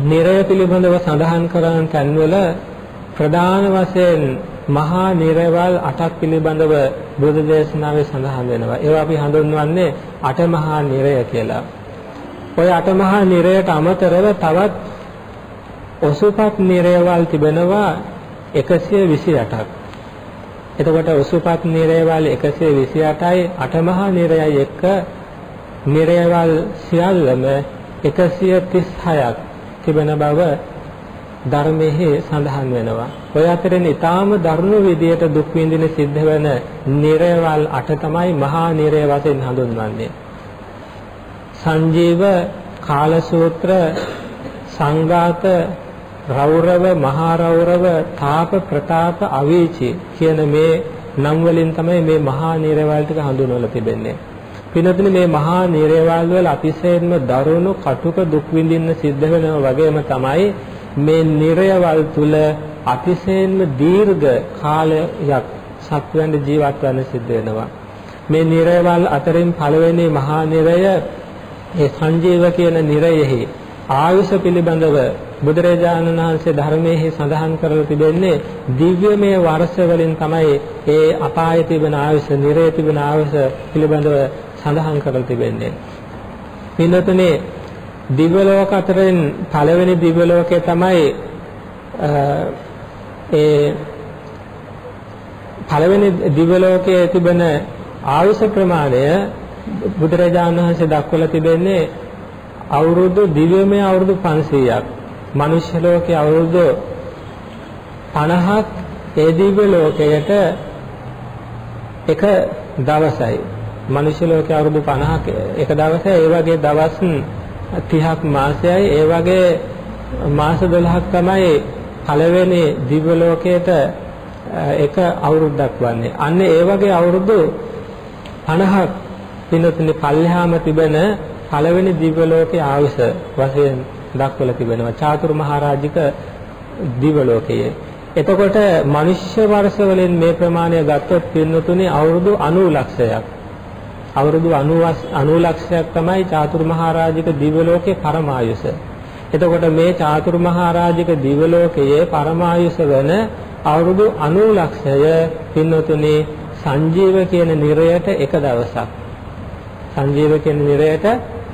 නිරය පිළිබඳව සඳහන් කරන තැන්වල ප්‍රධාන වශයෙන් මහා නිරවල් අටක් පිළිබඳව බුදු දේශනාවේ සඳහන් වෙනවා. ඒවා අපි හඳුන්වන්නේ අටමහා නිරය කියලා. ওই අටමහා නිරයට අමතරව තවත් ඔසුපත් නිරයවල් තිබෙනවා 128ක්. එතකොට ඔසුපත් නිරයවල් 128යි අටමහා නිරයයි එක්ක නිරයවල් සියල්ලම 136ක් තිබෙන බව ධර්මයේ සඳහන් වෙනවා. ඔය අතරින් ඊටාම දරුණු විදියට දුක් විඳින සිද්ධ වෙන නිරයවල් අට තමයි මහා නිරය වශයෙන් හඳුන්වන්නේ. සංජීව කාලසූත්‍ර සංඝාත රෞරව මහා රෞරව තාප ප්‍රතාප අවීචි කියන මේ නම් වලින් තමයි මේ මහා නිරයවල් ටික හඳුන්වලා තිබෙන්නේ. පිනතුනි මේ මහා නිරයවල් වල අතිශයින්ම දරුණු කටුක දුක් විඳින්න සිද්ධ වෙනවා වගේම තමයි මේ නිරයවල් තුල අතිශයින්ම දීර්ඝ කාලයක් සත්වයන් ජීවත් වෙන්න සිද්ධ වෙනවා. මේ නිරයවල් අතරින් පළවෙනි මහා නිරය ඒ සංජීව කියන නිරයෙහි ආයුෂ පිළිබඳව බුදුරජාණන් වහන්සේ ධර්මයේ සඳහන් කරලා තිබෙන්නේ දිව්‍යමය වර්ෂ වලින් තමයි ඒ අපායේ තිබෙන ආයුෂ, නිරයේ තිබෙන ආයුෂ පිළිබඳව සඳහන් කරලා තිබෙන්නේ. පින්නතුනේ දිව්‍ය ලෝක අතරින් පළවෙනි දිව්‍ය ලෝකය තමයි ඒ පළවෙනි දිව්‍ය ලෝකයේ තිබෙන ආයුෂ ප්‍රමාණය බුදුරජාණන් වහන්සේ දක්වලා තිබෙන්නේ අවුරුදු දිව්‍යමය අවුරුදු 500ක්. මනුෂ්‍ය ලෝකයේ අවුරුදු 50ක් ඒ දිව්‍ය ලෝකයට එක දවසයි. මනුෂ්‍ය ලෝකයේ අවුරුදු 50ක් එක දවසයි. ඒ වගේ දවස් 30ක් මාසයයි. ඒ වගේ මාස 12ක් තමයි පළවෙනි දිව්‍ය ලෝකයට එක අවුරුද්දක් වන්නේ. අන්න ඒ වගේ අවුරුදු 50ක් පින්නතුනි පල්ලෙහාම තිබෙන පළවෙනි දිව්‍ය ලෝකයේ ආයුෂ වශයෙන් දක්වලා තිබෙනවා. චාතුරු මහරජික දිව්‍ය ලෝකයේ. එතකොට මිනිස්්‍ය වර්ෂ වලින් මේ ප්‍රමාණය ගත්තොත් පින්නතුනි අවුරුදු 90 ලක්ෂයක්. අවුරුදු 90 90 ලක්ෂයක් තමයි චාතුරු මහරජික දිව්‍ය ලෝකයේ පරමායුෂ. එතකොට මේ චාතුරු මහරජික දිව්‍ය ලෝකයේ පරමායුෂ වෙන අවුරුදු 90 ලක්ෂය පින්නතුනි සංජීව කියන නිරයට එක දවසක්. සංජීව කියන නිරයට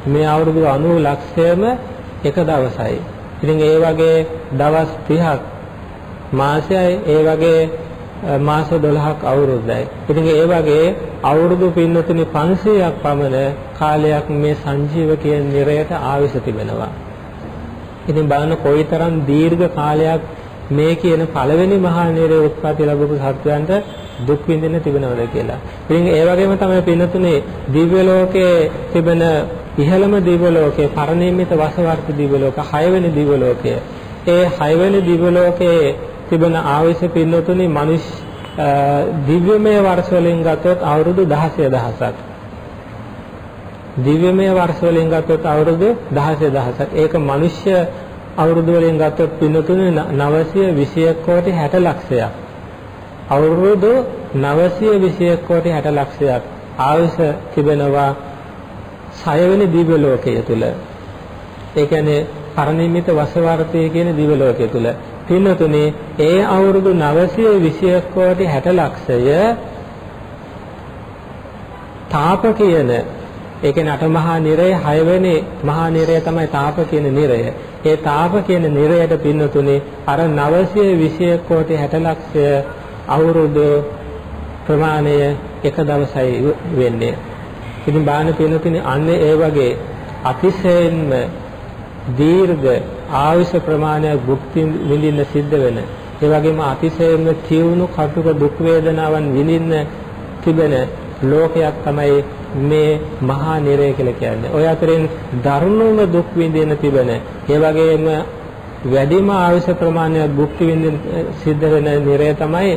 මේ අවුරුදු 90 ලක්ෂයම එක දවසයි. ඉතින් ඒ වගේ දවස් 30ක් මාසයයි ඒ වගේ මාස 12ක් අවුරුද්දයි. ඉතින් ඒ වගේ අවුරුදු පින්නතුනි 500ක් පමණ කාලයක් මේ සංජීව කියන නිරයට ආවිස තිබෙනවා. ඉතින් බලන්න කොයිතරම් දීර්ඝ කාලයක් මේ කියන පළවෙනි මහා නිරේ උත්පත්ති ලැබපු සත්වයන්ට දුක් විඳින්න තිබෙනවද කියලා. ඉතින් ඒ වගේම තමයි පින්නතුනේ දිව්‍ය ලෝකයේ තිබෙන ඉහළම දිව්‍ය ලෝකයේ පරිණිමිත වසවර්ති දිව්‍ය ලෝක 6 වෙනි දිව්‍ය ලෝකය. ඒ 6 වෙනි දිව්‍ය ලෝකයේ තිබෙන ආවේශ පින්නතුනේ මිනිස් දිව්‍යමය වර්ෂ වලින් ගත්තොත් අවුරුදු 16000ක්. දිව්‍යමය වර්ෂ වලින් ගත්තොත් අවුරුදු 16000ක්. ඒක මිනිස්ය අවුරුදු වලින් ගත්තොත් පින්නතුනේ 921 කෝටි 60 ලක්ෂයක්. අවුරුදු 921 කෝටි 60 ලක්ෂයක් ආයුෂ තිබෙනවා 6 වෙනි දිව්‍ය ලෝකයේ තුල. ඒ කියන්නේ පරිනිම්මිත වසවර්තය කියන දිව්‍ය ලෝකයේ තුල. පින්නතුනේ ඒ අවුරුදු 921 කෝටි 60 ලක්ෂය තාප කියන ඒ කියන්නේ අටමහා නිරය 6 වෙනි මහා නිරය තමයි තාප කියන නිරය. ඒ තාප කියන නිරයට පින්නතුනේ අර 921 කෝටි 60 ලක්ෂය අවුරුදු ප්‍රමාණය එක දවසයි වෙන්නේ. ඉතින් බාහන පින්නතුනේ අන්න ඒ වගේ අතිශයින්ම දීර්ඝ ආයුෂ ප්‍රමාණයක් භුක්ති විඳින්න සිද්ධ වෙන ඒ වගේම අතිශයින්ම තියුණු කටුක දුක් වේදනාවන් විඳින්න තිබෙන ලෝකයක් තමයි මේ මහා නිරය කියලා කියන්නේ. ඔය අතරින් දරුණුම දුක් විඳින්න තිබෙන ඒ වගේම වැඩිම ආයුෂ ප්‍රමාණයක් භුක්ති විඳින්න සිද්ධ වෙන නිරය තමයි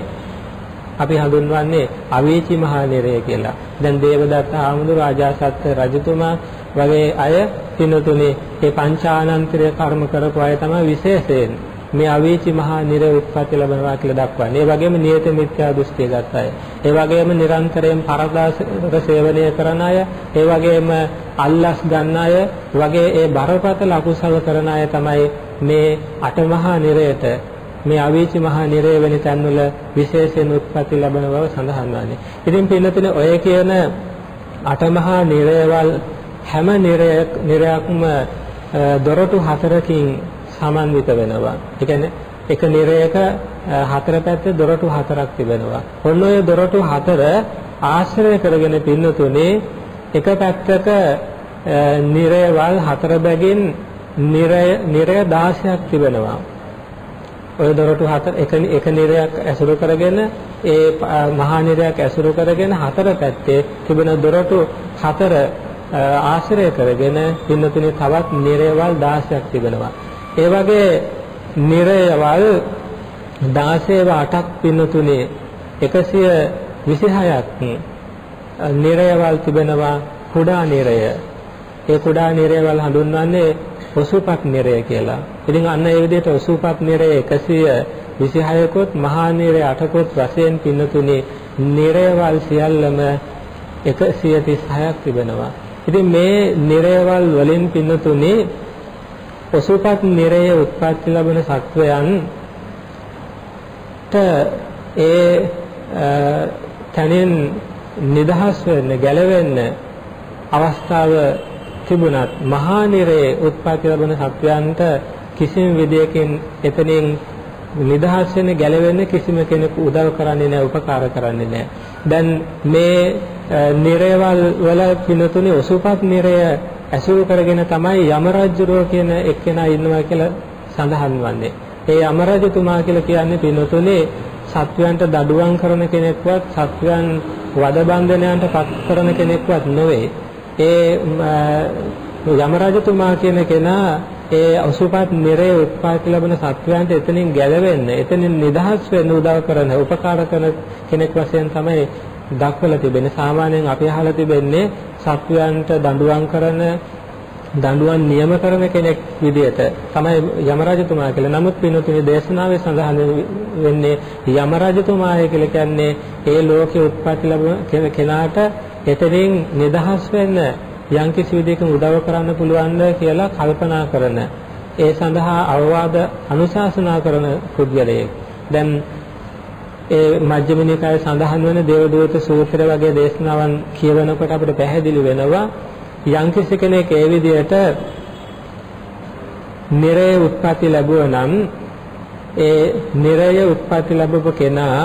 අපි හඳුන්වන්නේ අවීචි මහා නිරය කියලා. දැන් දේවදත්ත ආමුදු රාජාසත් රජතුමා වගේ අය පින්නතුනේ මේ පංචානන්තර කර්ම කරපු අය තමයි විශේෂයෙන් මේ අවීචි මහා නිර උත්පත්ති ලැබනවා කියලා දක්වන්නේ. ඒ වගේම නියත මිත්‍යා දෘෂ්ටිය ගත අය. ඒ වගේම නිරන්තරයෙන් පරදාස සේවනය කරන අය, ඒ වගේම අල්ලස් ගන්න අය, වගේ ඒ බරපතල අකුසල කරන අය තමයි මේ අටමහා නිරයට මේ අවීචි මහා නිරය වෙන තැන්වල විශේෂයෙන් උත්පත්ති ලැබෙන බව සඳහන් වන්නේ. ඉතින් පින්නතුනේ ඔය කියන අටමහා නිරයවල් හැම නිරයක්ම දොරටු හතරකින් සමන්විත වෙනවා. ඒ කියන්නේ එක නිරයක හතර පැත්තේ දොරටු හතරක් තිබෙනවා. ඔන්න ඔය දොරටු හතර ආශ්‍රය කරගෙන පින්නතුනේ එක පැත්තක නිරයවල් හතර බැගින් නිරය නිරය 16ක් තිබෙනවා. ඔය දොරටු හතර එක එක නිරයක් ඇසුරු කරගෙන ඒ මහා නිරයක් ඇසුරු කරගෙන හතර පැත්තේ තිබෙන දොරටු හතර ආශ්‍රය කරගෙන පින්නතුනේ තවත් නිරයවල් 16ක් තිබෙනවා. ඒ වගේ නිරයවල් 16ව 8ක් පින්නතුනේ 126ක් නිරයවල් තිබෙනවා කුඩා නිරය. ඒ කුඩා නිරයවල් හඳුන්වන්නේ ඔසුපත් නිරය කියලා. ඉතින් අන්න ඒ විදිහට ඔසුපත් නිරය 126කොත් මහා නිරය 8කොත් වශයෙන් පින්නතුනේ නිරයවල් සියල්ලම 136ක් තිබෙනවා. ඉතින් මේ නිරයවල් වලින් පින්නතුනේ ඔසුපත් නිරයේ උත්පත්ති ලැබෙන සත්වයන්ට ඒ තනින් නිදහස් වෙන්න ගැලවෙන්න අවස්ථාව තිබුණත් මහා නිරයේ උත්පත්ති ලැබෙන සත්වයන්ට කිසිම විදියකින් එතනින් නිදහස් වෙන්න ගැලවෙන්න කිසිම කෙනෙකු උදව් කරන්නේ නැහැ උපකාර කරන්නේ නැහැ. දැන් මේ නිරේවල් වල පිනතුනේ ඔසුපත් නිරය ඇසුරු කරගෙන තමයි යම රජුරෝ කියන එක්කෙනා ඉන්නවා කියලා සඳහන් වන්නේ. ඒ යම රජතුමා කියලා කියන්නේ පිනතුනේ සත්වයන්ට දඩුවම් කරන කෙනෙක්වත් සත්වයන් වද බන්ධනයන්ට පත් කරන කෙනෙක්වත් නොවේ. ඒ යම රජතුමා කියන කෙනා ඒ අසුපත් නිරේ උත්පාද ලැබෙන සත්වයන්ට එතනින් ගැලවෙන්න, එතනින් නිදහස් වෙන්න උදව් කරන, උපකාර කරන කෙනෙක් වශයෙන් තමයි දක්වලා තිබෙන්නේ. සාමාන්‍යයෙන් අපි අහලා තිබෙන්නේ සත්වයන්ට දඬුවම් කරන දඬුවම් නියම කරන කෙනෙක් විදිහට තමයි යමරජතුමා කියලා. නමුත් පින්තුනේ දේශනාවේ සඳහන් වෙන්නේ යමරජතුමාය කියලා කියන්නේ ඒ ලෝකේ උත්පත්ති ලැබුණ කෙනාට එතනින් නිදහස් වෙන්න යම්කිසි විදිහකින් උදව් කරන්න පුළුවන්ද කියලා කල්පනා කරන ඒ සඳහා අවවාද අනුශාසනා කරන පුද්ගලයෙක්. දැන් ඒ මජ්ක්‍ධිම නිකායේ සඳහන් වෙන දේවදූත සූත්‍ර වගේ දේශනාවන් කියවනකොට අපිට පැහැදිලි වෙනවා යම්කිසි කෙනෙක් ඒ විදිහට නිරය උත්පත්ති ලැබුවා නම් ඒ නිරය උත්පත්ති ලැබපු කෙනා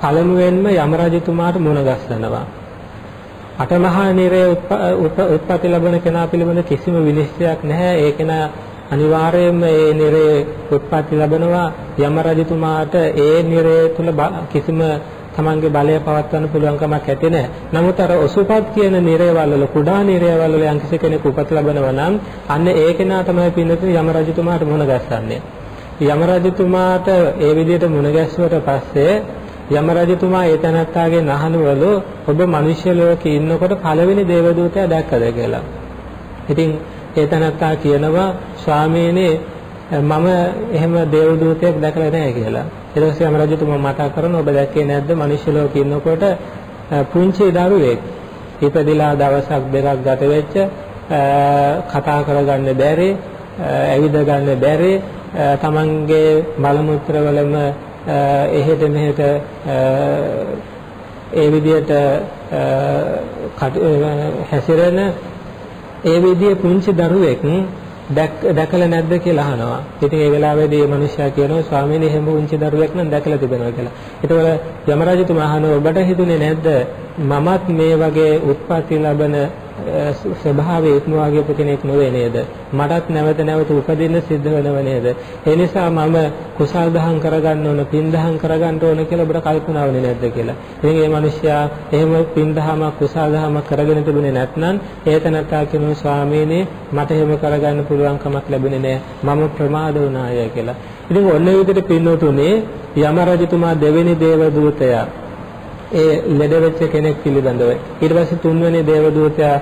පළමුවෙන්ම යම රජතුමාට මුණ ගැස්සනවා. අටමහා නිරය උත්පත්ති ලැබෙන කෙනා පිළිබඳ කිසිම විනිශ්චයක් නැහැ. ඒ කෙනා අනිවාර්යයෙන්ම ඒ නිරේ උත්පත්ති ලැබෙනවා යම රජතුමාට ඒ නිරේ තුල කිසිම තමන්ගේ බලය පවත්වන්න පුළුවන් කමක් ඇති නැහැ. නමුත් අර ඔසුපත් කියන නිරේවල වල කුඩා නිරේවල වල යම්කිසි කෙනෙක් උපත ලැබෙනවා නම් අන්න ඒ කෙනා තමයි පින්නතුනි යම රජතුමාට මුණ ගැස්සන්නේ. යම රජතුමාට ඒ විදිහට මුණ ගැස්සුවට පස්සේ යම රජතුමා ඒ තැනත්තාගෙන් අහනවලු ඔබ මිනිස්ය ලෝකේ ඉන්නකොට පළවෙනි දේවදූතයා දැක්කද කියලා. ඉතින් ඒ තැනත්තා කියනවා ස්වාමීනි මම එහෙම දේවදූතයෙක් දැකලා නැහැ කියලා. ඊට පස්සේ යම රජතුමා මතක් කරනවා ඔබ දැක්කේ නැද්ද මිනිස්සු ලෝකේ ඉන්නකොට පුංචි දරුවෙක් ඉපදිලා දවසක් දෙකක් ගත වෙච්ච කතා කරගන්න බැරි ඇවිද ගන්න බැරි තමන්ගේ මල මුත්‍ර වලම එහෙට මෙහෙට ඒ විදිහට හැසිරෙන ඒ විදිහේ පුංචි දරුවෙක් දැකලා නැද්ද කියලා අහනවා. ඉතින් ඒ වෙලාවේදී මේ මිනිස්සයා කියනවා ස්වාමීනි එහෙම පුංචි දරුවෙක් නම් දැකලා තිබෙනවා කියලා. ඒතකොට යමරජතුමා අහනවා ඔබට හිතුනේ නැද්ද මමත් මේ වගේ උත්පත්ති ලැබෙන ස්වභාවය ඉක්මවා ගියපු කෙනෙක් නොවේ නේද? මටත් නැවත නැවත උපදින්න සිද්ධ වෙනව නේද? ඒ නිසා මම කුසල් දහම් කරගන්න ඕන, පින් දහම් කරගන්න ඕන කියලා ඔබට කල්පනා වුණේ නැද්ද කියලා. ඉතින් මේ මිනිස්සයා එහෙම පින් දහමක් කුසල් දහමක් කරගෙන තිබුණේ නැත්නම් ඒ තනත්තා කියනවා ස්වාමීනි මට එහෙම කරගන්න පුළුවන් කමක් ලැබුණේ නැහැ. මම ප්‍රමාද වුණාය කියලා. ඉතින් ඔන්න විදිහට පින්නතුනේ යම රජතුමා දෙවෙනි දේව දූතයා ඒ ලෙඩ වෙච්ච කෙනෙක් පිළිබඳව. ඊට පස්සේ තුන්වෙනි දේවදූතයා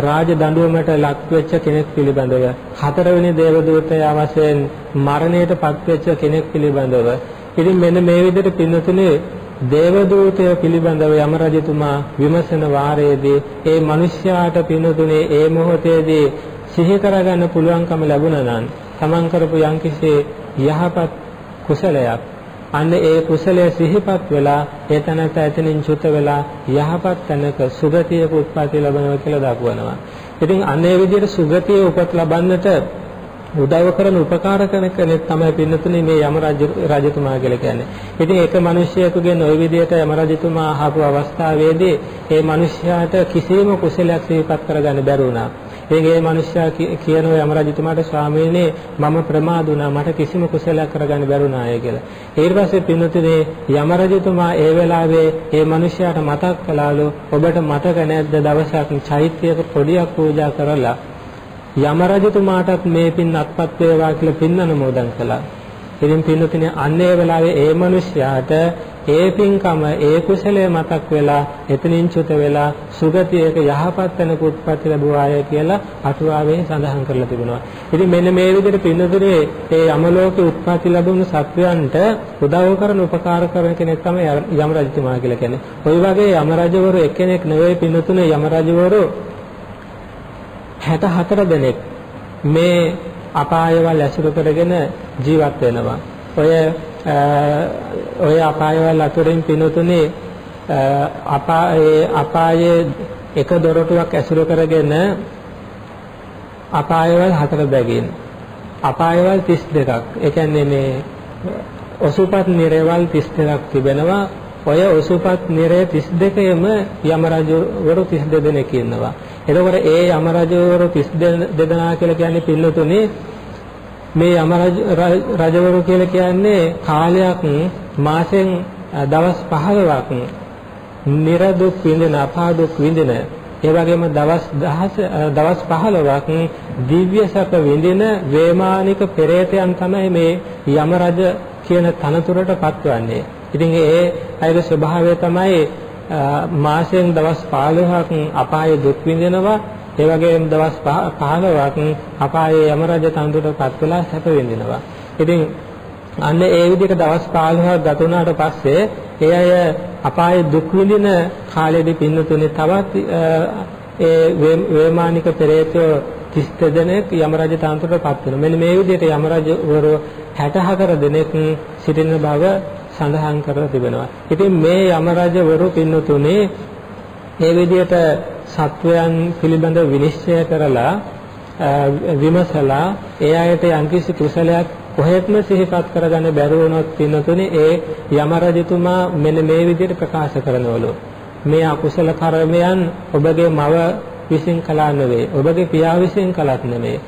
රාජ දඬුවමට ලක් වෙච්ච කෙනෙක් පිළිබඳව. හතරවෙනි දේවදූතයා වශයෙන් මරණයට පත් වෙච්ච කෙනෙක් පිළිබඳව. ඉතින් මෙන්න මේ විදිහට පින්නතුනේ දේවදූතය පිළිබඳව යම රජතුමා විමසන වාරයේදී ඒ මිනිස්යාට පින්නතුනේ ඒ මොහොතේදී සිහි කරගන්න පුළුවන්කම ලැබුණා නම් තමන් කරපු යම්කිසි යහපත් කුසලයක් අන්න ඒ කුසලය සිහිපත් වෙලා ඒ තැනට එතනින් චුත වෙලා යහපත් තැනක සුගතියක උත්පත්ති ලැබනවා කියලා දක්වනවා. ඉතින් අන්න ඒ විදිහට සුගතිය උපත් ලබන්නට උදව් කරන උපකාර කරන කෙනෙක් තමයි පින්නතුනේ මේ යම රජතුමා කියලා කියන්නේ. ඉතින් ඒක මිනිසියෙකුගෙන් ওই විදිහට යම රජතුමා අහපු අවස්ථාවේදී ඒ මිනිසයාට කිසිම කුසලයක් සිහිපත් කරගන්න බැරි වුණා. ඒගේ මිනිස්සයා කියනවා යම රජතුමාට ස්වාමීනි මම ප්‍රමාද වුණා මට කිසිම කුසලයක් කරගන්න බැරුණාය කියලා. ඊට පස්සේ පින්තුනේ යම රජතුමා ඒ වෙලාවේ ඒ මිනිසයාට මතක් කළාලු ඔබට මතක නැද්ද දවසක් චෛත්‍යයක පොඩියක් පූජා කරලා යම රජතුමාටත් මේ පින් අත්පත් වේවා කියලා පින් අනුමෝදන් කළා. ඉතින් පින්තුනේ අන්න ඒ වෙලාවේ ඒ මිනිසයාට ඒ පින්කම ඒ කුසලය මතක් වෙලා එතනින් චුත වෙලා සුගතියක යහපත් තැනක උත්පත්ති ලැබුවාය කියලා අටුවාවේ සඳහන් කරලා තිබෙනවා. ඉතින් මෙන්න මේ විදිහට පින්නතුනේ ඒ යමලෝකේ උත්පත්ති ලැබුණු සත්වයන්ට උදව් කරන උපකාර කරන කෙනෙක් තමයි යම රජතුමා කියලා කියන්නේ. ওই වගේ යම රජවරු එක්කෙනෙක් නෙවෙයි පින්නතුනේ යම රජවරු 64 දෙනෙක් මේ අපායවල ඇසුරු කරගෙන ජීවත් වෙනවා. ඔය ඔය අපායවල අතුරින් පිනුතුනේ අපායේ අපායේ එක දොරටුවක් ඇසුරු කරගෙන අපායවල හතර බැගින්. අපායවල 32ක් ඒ කියන්නේ මේ ඔසුපත් නිරේවල් 32ක් තිබෙනවා. ඔය ඔසුපත් නිරය 32ෙම යම රජවරු 32 දෙනෙක් ඉන්නවා. එතකොට ඒ යම රජවරු 32 දෙනා කියලා කියන්නේ පින්නතුනේ මේ යම රජවරු කියලා කියන්නේ කාලයක් මාසෙන් දවස් 15ක් නිරදුක් විඳින අපාදුක් විඳින ඒ වගේම දවස් 10 දවස් 15ක් දිව්‍ය සැප විඳින වේමානික පෙරේතයන් තමයි මේ යම රජ කියන තනතුරට පත්වන්නේ. ඉතින් ඒ අයගේ ස්වභාවය තමයි මාසෙන් දවස් 15ක් අපායේ දුක් විඳිනවා ඒ වගේම දවස් 15ක් අපායේ යම රජ තනතුරට පත් වෙලා සැප විඳිනවා. ඉතින් අන්න ඒ විදිහට දවස් 15ක් ගත වුණාට පස්සේ ඒ අය අපායේ දුක් විඳින කාලෙදී පින්නතුනේ තවත් ඒ වේමානික පෙරේතයෝ 32 දෙනෙක් යම රජ තනතුරටපත් වෙනවා. මෙන්න මේ විදිහට යම රජවරු 64 දෙනෙක් සිටින බව සඳහන් කරලා තිබෙනවා. ඉතින් මේ යම රජවරු පින්නතුනේ මේ විදිහට සත්වයන් පිළිබඳ විනිශ්චය කරලා විමසලා ඒ අයට යම්කිසි කුසලයක් කොහෙත්ම සිහිපත් කරගන්න බැරි වුණොත් පින්නතුනේ ඒ යම රජතුමා මෙන්න මේ විදිහට ප්‍රකාශ කරනවලු. මේ අකුසල කර්මයන් ඔබගේ මව විසින් කළා නෙවෙයි ඔබගේ පියා විසින් කළත් නෙවෙයි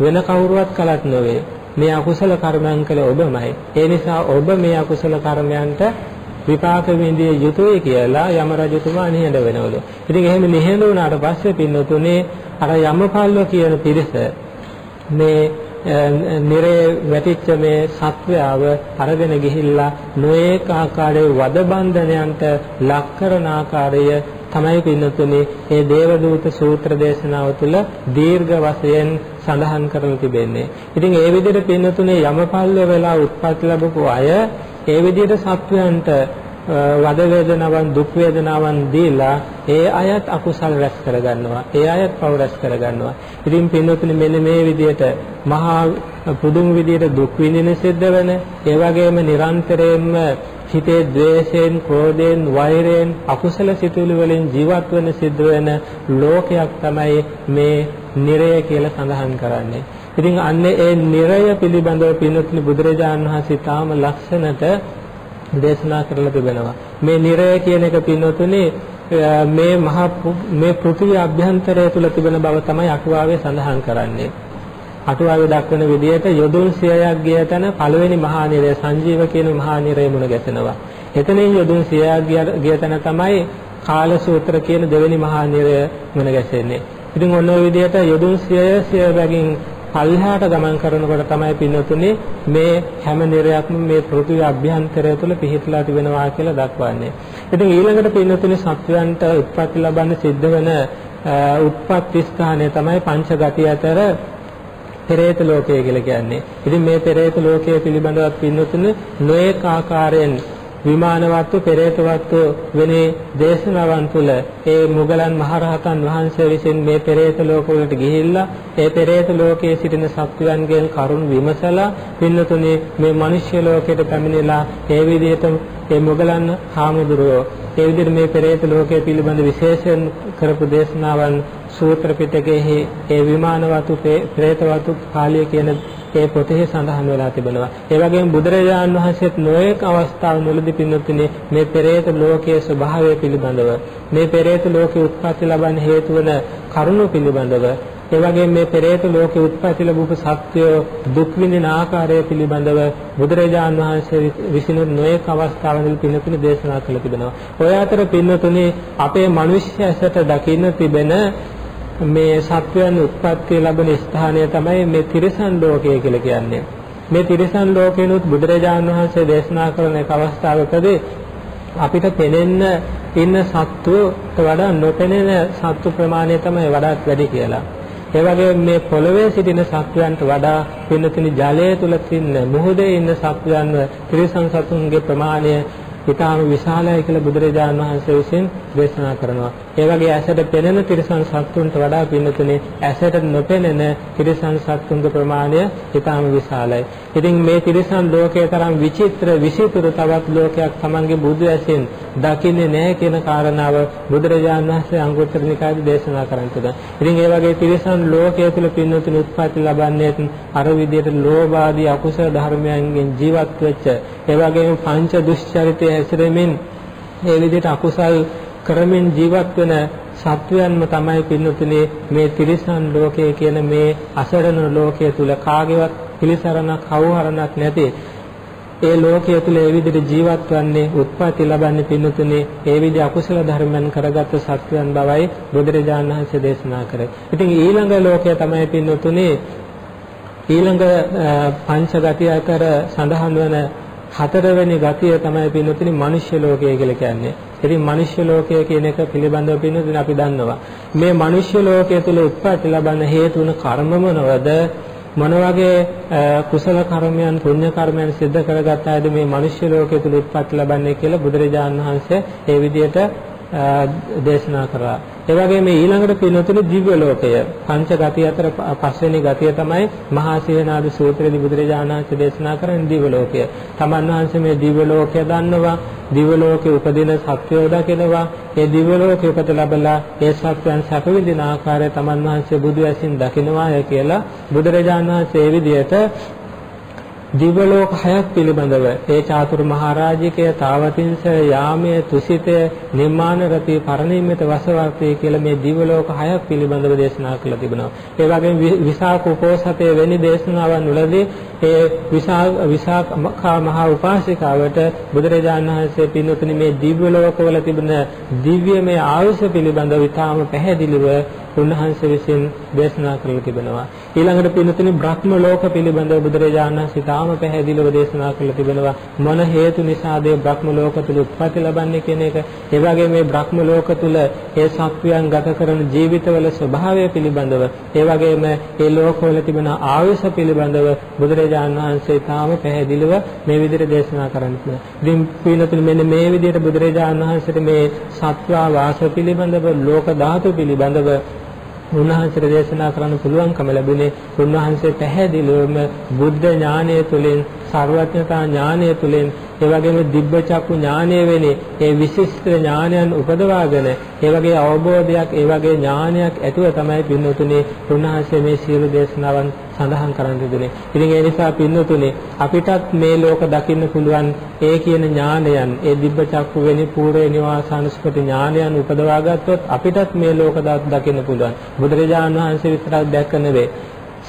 වෙන කවුරුවත් කළත් නෙවෙයි මේ අකුසල කර්මයන් කළ ඔබමයි. ඒ නිසා ඔබ මේ අකුසල කර්මයන්ට විපාක විඳිය යුතුයි කියලා යම රජතුමා නිහඬ වෙනවලු. ඉතින් එහෙම නිහඬ වුණාට පස්සේ පින්නතුනේ අර යමපල්ලෝ කියන පිරිස මේ නිරේ වැටිච්ච මේ සත්වයාව අරගෙන ගිහිල්ලා නොඒක ආකාරයේ වද බන්ධනයන්ට ලක් කරන ආකාරය තමයි පින්නතුනේ මේ දේවදූත සූත්‍ර දේශනාව තුළ දීර්ඝ වශයෙන් සඳහන් කරලා තිබෙන්නේ. ඉතින් ඒ විදිහට පින්නතුනේ යමපල්ල වෙලා උත්පත් ලැබපු අය ඒ විදිහට සත්වයන්ට වද වේදනාවන් දුක් වේදනාවන් දීලා ඒ අයත් අකුසල් රැස් කරගන්නවා. ඒ අයත් පව රැස් කරගන්නවා. ඉතින් පින්නතුනි මෙන්න මේ විදිහට මහා පුදුම විදිහට දුක් විඳින සිද්ධ වෙන ඒ වගේම නිරන්තරයෙන්ම හිතේ ද්වේෂයෙන්, ක්‍රෝධයෙන්, වෛරයෙන්, අකුසල සිතුවිලි වලින් ජීවත් වෙන සිද්ධ වෙන ලෝකයක් තමයි මේ නිරය කියලා සඳහන් කරන්නේ. ඉතින් අන්න ඒ නිරය පිළිබඳව පින්නතුනි බුදුරජාණන් වහන්සේ තාම ලක්ෂණට දේශනා කරලා තිබෙනවා. මේ නිරය කියන එක පින්නතුනි මේ මහා මේ පෘථිවි අභ්‍යන්තරය තුල තිබෙන බව තමයි අටුවාවේ සඳහන් කරන්නේ. අටුවාවේ දක්වන විදිහට යොදුන් 100ක් ගිය තැන පළවෙනි මහා නිරය සංජීව කියන මහා නිරය මුණ ගැසෙනවා. එතනින් යොදුන් 100ක් ගිය තැන තමයි කාලසූත්‍ර කියන දෙවෙනි මහා නිරය මුණ ගැසෙන්නේ. ඉතින් ඔන්න ඔය විදිහට යොදුන් 100 100 බැගින් පල්හාට ගමන් කරනකොට තමයි පින්නතුනේ මේ හැම නිරයක්ම මේ පෘථිවි අභ්‍යන්තරය තුළ පිහිටලා තිබෙනවා කියලා දක්වන්නේ. ඉතින් ඊළඟට පින්නතුනේ සත්වයන්ට උත්පත්ති ලබන්න සිද්ධ වෙන උත්පත්ති ස්ථානය තමයි පංචගතිය අතර පෙරේත ලෝකය කියලා කියන්නේ. ඉතින් මේ පෙරේත ලෝකය පිළිබඳව පින්නතුනේ නොඑක ආකාරයෙන් විමානවත්ව පෙරේතවත්ව වෙනේ දේශනාවන් තුළ ඒ මුගලන් මහරහතන් වහන්සේ විසින් මේ පෙරේත ලෝකවලට ගිහිල්ලා ඒ පෙරේත ලෝකයේ සිටින සත්වයන්ගෙන් කරුණ විමසලා පින්නතුනේ මේ මිනිස්ය ලෝකයට පැමිණිලා ඒ විදිහට ඒ මුගලන් හාමුදුරුවෝ ඒ විදිහට මේ පෙරේත ලෝකයේ පිළිබඳ විශේෂයෙන් කරපු දේශනාවන් සූත්‍ර පිටකයේ ඒ විමානවතු ප්‍රේතවතු කාලිය කියන ඒ පොතේ සඳහන් වෙලා තිබෙනවා. ඒ වගේම බුදුරජාණන් වහන්සේත් නොඑක අවස්ථාවවලදී පින්නතුනේ මේ පෙරේත ලෝකයේ ස්වභාවය පිළිබඳව මේ පෙරේත ලෝකේ උත්පත්ති ලබන්න හේතු වන කරුණු පිළිබඳව ඒ වගේම මේ පෙරේත ලෝකේ උත්පත්ති ලැබුපු සත්‍ය දුක් විඳින ආකාරය පිළිබඳව බුදුරජාන් වහන්සේ විසින් නොයෙක් අවස්ථාවවල පින්නතුනි දේශනා කළ තිබෙනවා. ඔය අතර පින්නතුනි අපේ මිනිස්ය ඇසට දකින්න තිබෙන මේ සත්වයන් උත්පත්ති ලැබෙන ස්ථානය තමයි මේ තිරිසන් ලෝකය කියලා කියන්නේ. මේ තිරිසන් ලෝකේනොත් බුදුරජාණන් වහන්සේ දේශනා කරන එක අවස්ථාවකදී අපිට පෙනෙන්න ඉන්න සත්වයට වඩා නොපෙනෙන සත්ව ප්‍රමාණය තමයි වඩාත් වැඩි කියලා. ඒ වගේම මේ පොළවේ සිටින සත්වයන්ට වඩා පින්නතුනි ජලය තුල තින්න මුහුදේ ඉන්න සත්වයන්ව තිරිසන් සතුන්ගේ ප්‍රමාණය ඊටාම විශාලයි කියලා බුදුරජාණන් වහන්සේ විසින් දේශනා කරනවා. ඒ වගේ ඇසට පෙනෙන තිරිසන් සත්තුන්ට වඩා පින්නතුනේ ඇසට නොපෙනෙන තිරිසන් සත්තුන්ගේ ප්‍රමාණය ඊටාම විශාලයි. ඉතින් මේ තිරිසන් ලෝකයේ තරම් විචිත්‍ර විසිතුරු තවත් ලෝකයක් Tamange බුදු ඇසෙන් දකින්නේ නැහැ කියන කාරණාව බුදුරජාණන් වහන්සේ අංගුත්තර නිකායේ දේශනා කරන් තිබෙනවා. ඉතින් ඒ වගේ තිරිසන් ලෝකයේ තුල පින්නතුනේ උත්පත්ති ලබන්නේ අර විදිහට ලෝභ ආදී අකුසල ධර්මයන්ගෙන් ජීවත් වෙච්ච ඒ වගේම පංච දුෂ්චරිතය හැසිරෙමින් ඒ විදිහට අකුසල් කරමින් ජීවත් වෙන සත්වයන්ම තමයි පින්නතුනේ මේ තිරිසන් ලෝකයේ කියන මේ අසරණ ලෝකයේ තුල කාගේවත් පිළිසරණක් කවුහරණක් නැති ඒ ලෝකයේ තුල ඒ විදිහට ජීවත් වන්නේ උත්පත්ති ලබන්නේ පින්නතුනේ ඒ විදිහ අකුසල ධර්මයන් කරගත් සත්වයන් බවයි බුදුරජාණන් වහන්සේ දේශනා කරේ. ඉතින් ඊළඟ ලෝකය තමයි පින්නතුනේ ඊළඟ පංච ගතිය අතර සඳහන් වන හතරවෙනි ගතිය තමයි පින්නතුනේ මනුෂ්‍ය ලෝකය කියලා කියන්නේ. ඉතින් මනුෂ්‍ය ලෝකය කියන එක පිළිබඳව පින්නතුනේ අපි දන්නවා. මේ මනුෂ්‍ය ලෝකය තුල උත්පත්ති ලබන හේතුන කර්ම මොනවද? මොන වගේ කුසල කර්මයන් පුණ්‍ය කර්මයන් සිද්ධ කරගත් අයද මේ මනුෂ්‍ය ලෝකයේ තුල උත්පත්ති ලබන්නේ කියලා බුදුරජාණන් වහන්සේ ඒ විදිහට දේශනා කරා. ඒ වගේම ඊළඟට පින්නතුනේ දිව්‍ය ලෝකය පංච ගතිය අතර පස්වෙනි ගතිය තමයි මහා සීනාද සූත්‍රයේදී බුදුරජාණන් වහන්සේ දේශනා කරන දිව්‍ය ලෝකය. තමන් වහන්සේ මේ දිව්‍ය ලෝකය දන්නවා. දිව්‍ය ලෝකේ උපදින සත්වයෝ දකිනවා. ඒ දිව්‍ය ලෝකේ උපත ලැබලා ඒ සත්වයන් සැප විඳින ආකාරය තමන් වහන්සේ බුදු ඇසින් දකිනවාය කියලා බුදුරජාණන් වහන්සේ ඒ විදිහට දිව්‍ය ලෝක හයක් පිළිබඳව ඒ චාතුරු මහරජිකය තාවතින්ස යාමයේ තුසිතය නිර්මාණ රති පරිණිමිත වසවර්තය කියලා මේ දිව්‍ය ලෝක හයක් පිළිබඳව දේශනා කළා තිබෙනවා. ඒ වගේම විසාක උපෝසතයේ වෙනි දේශනාවන් වලදී ඒ විසාක විසාක මහා උපාසිකාවට බුදුරජාණන් වහන්සේ පින්වතුනි මේ දිව්‍ය ලෝකවල තිබෙන දිව්‍යමය ආයුෂ පිළිබඳව ඉතාම පැහැදිලිව උන්වහන්සේ විසින් දේශනා කරලා තිබෙනවා. ඊළඟට පින්තුනි බ්‍රහ්ම ලෝක පිළිබඳව බුදුරජාණන් වහන්සේ තාම පැහැදිලිව දේශනා කරලා තිබෙනවා. මොන හේතු නිසාද බ්‍රහ්ම ලෝක තුල උත්පත්ති ලබන්නේ කියන එක. ඒ වගේම මේ බ්‍රහ්ම ලෝක තුල ඒ සත්වයන් ගත කරන ජීවිතවල ස්වභාවය පිළිබඳව, ඒ වගේම ඒ ලෝකවල තිබෙන ආයුෂ පිළිබඳව බුදුරජාණන් වහන්සේ තාම පැහැදිලිව මේ විදිහට දේශනා කරන්නේ. ඉතින් පින්තුනි මෙන්න මේ විදිහට බුදුරජාණන් වහන්සේට මේ සත්වා වාස පිළිබඳව, ලෝක ධාතු පිළිබඳව උන්වහන්සේට දේශනා කරන්න පුළුවන්කම ලැබුණේ උන්වහන්සේ පැහැදිලිවම බුද්ධ ඥානය තුළින් සර්වඥතා ඥානය තුළින් ඒ වගේම දිබ්බ චක්කු ඥානය වෙන්නේ ඒ විශිෂ්ට ඥානයන් උපදවාගෙන ඒ වගේ අවබෝධයක් ඒ වගේ ඥානයක් ඇතුව තමයි පින්නතුනේ උන්වහන්සේ මේ සියලු දේශනාවන් සඳහන් කරන්න දුන්නේ. ඉතින් ඒ නිසා පින්නතුනේ අපිටත් මේ ලෝක දකින්න පුළුවන් ඒ කියන ඥානයන් ඒ දිබ්බ චක්කු වෙනි පූර්ව නිවාසානුස්පති ඥානයන් උපදවා ගත්තොත් අපිටත් මේ ලෝක දකින්න පුළුවන්. බුදුරජාණන් වහන්සේ විතරක් දැක්ක නෙවෙයි.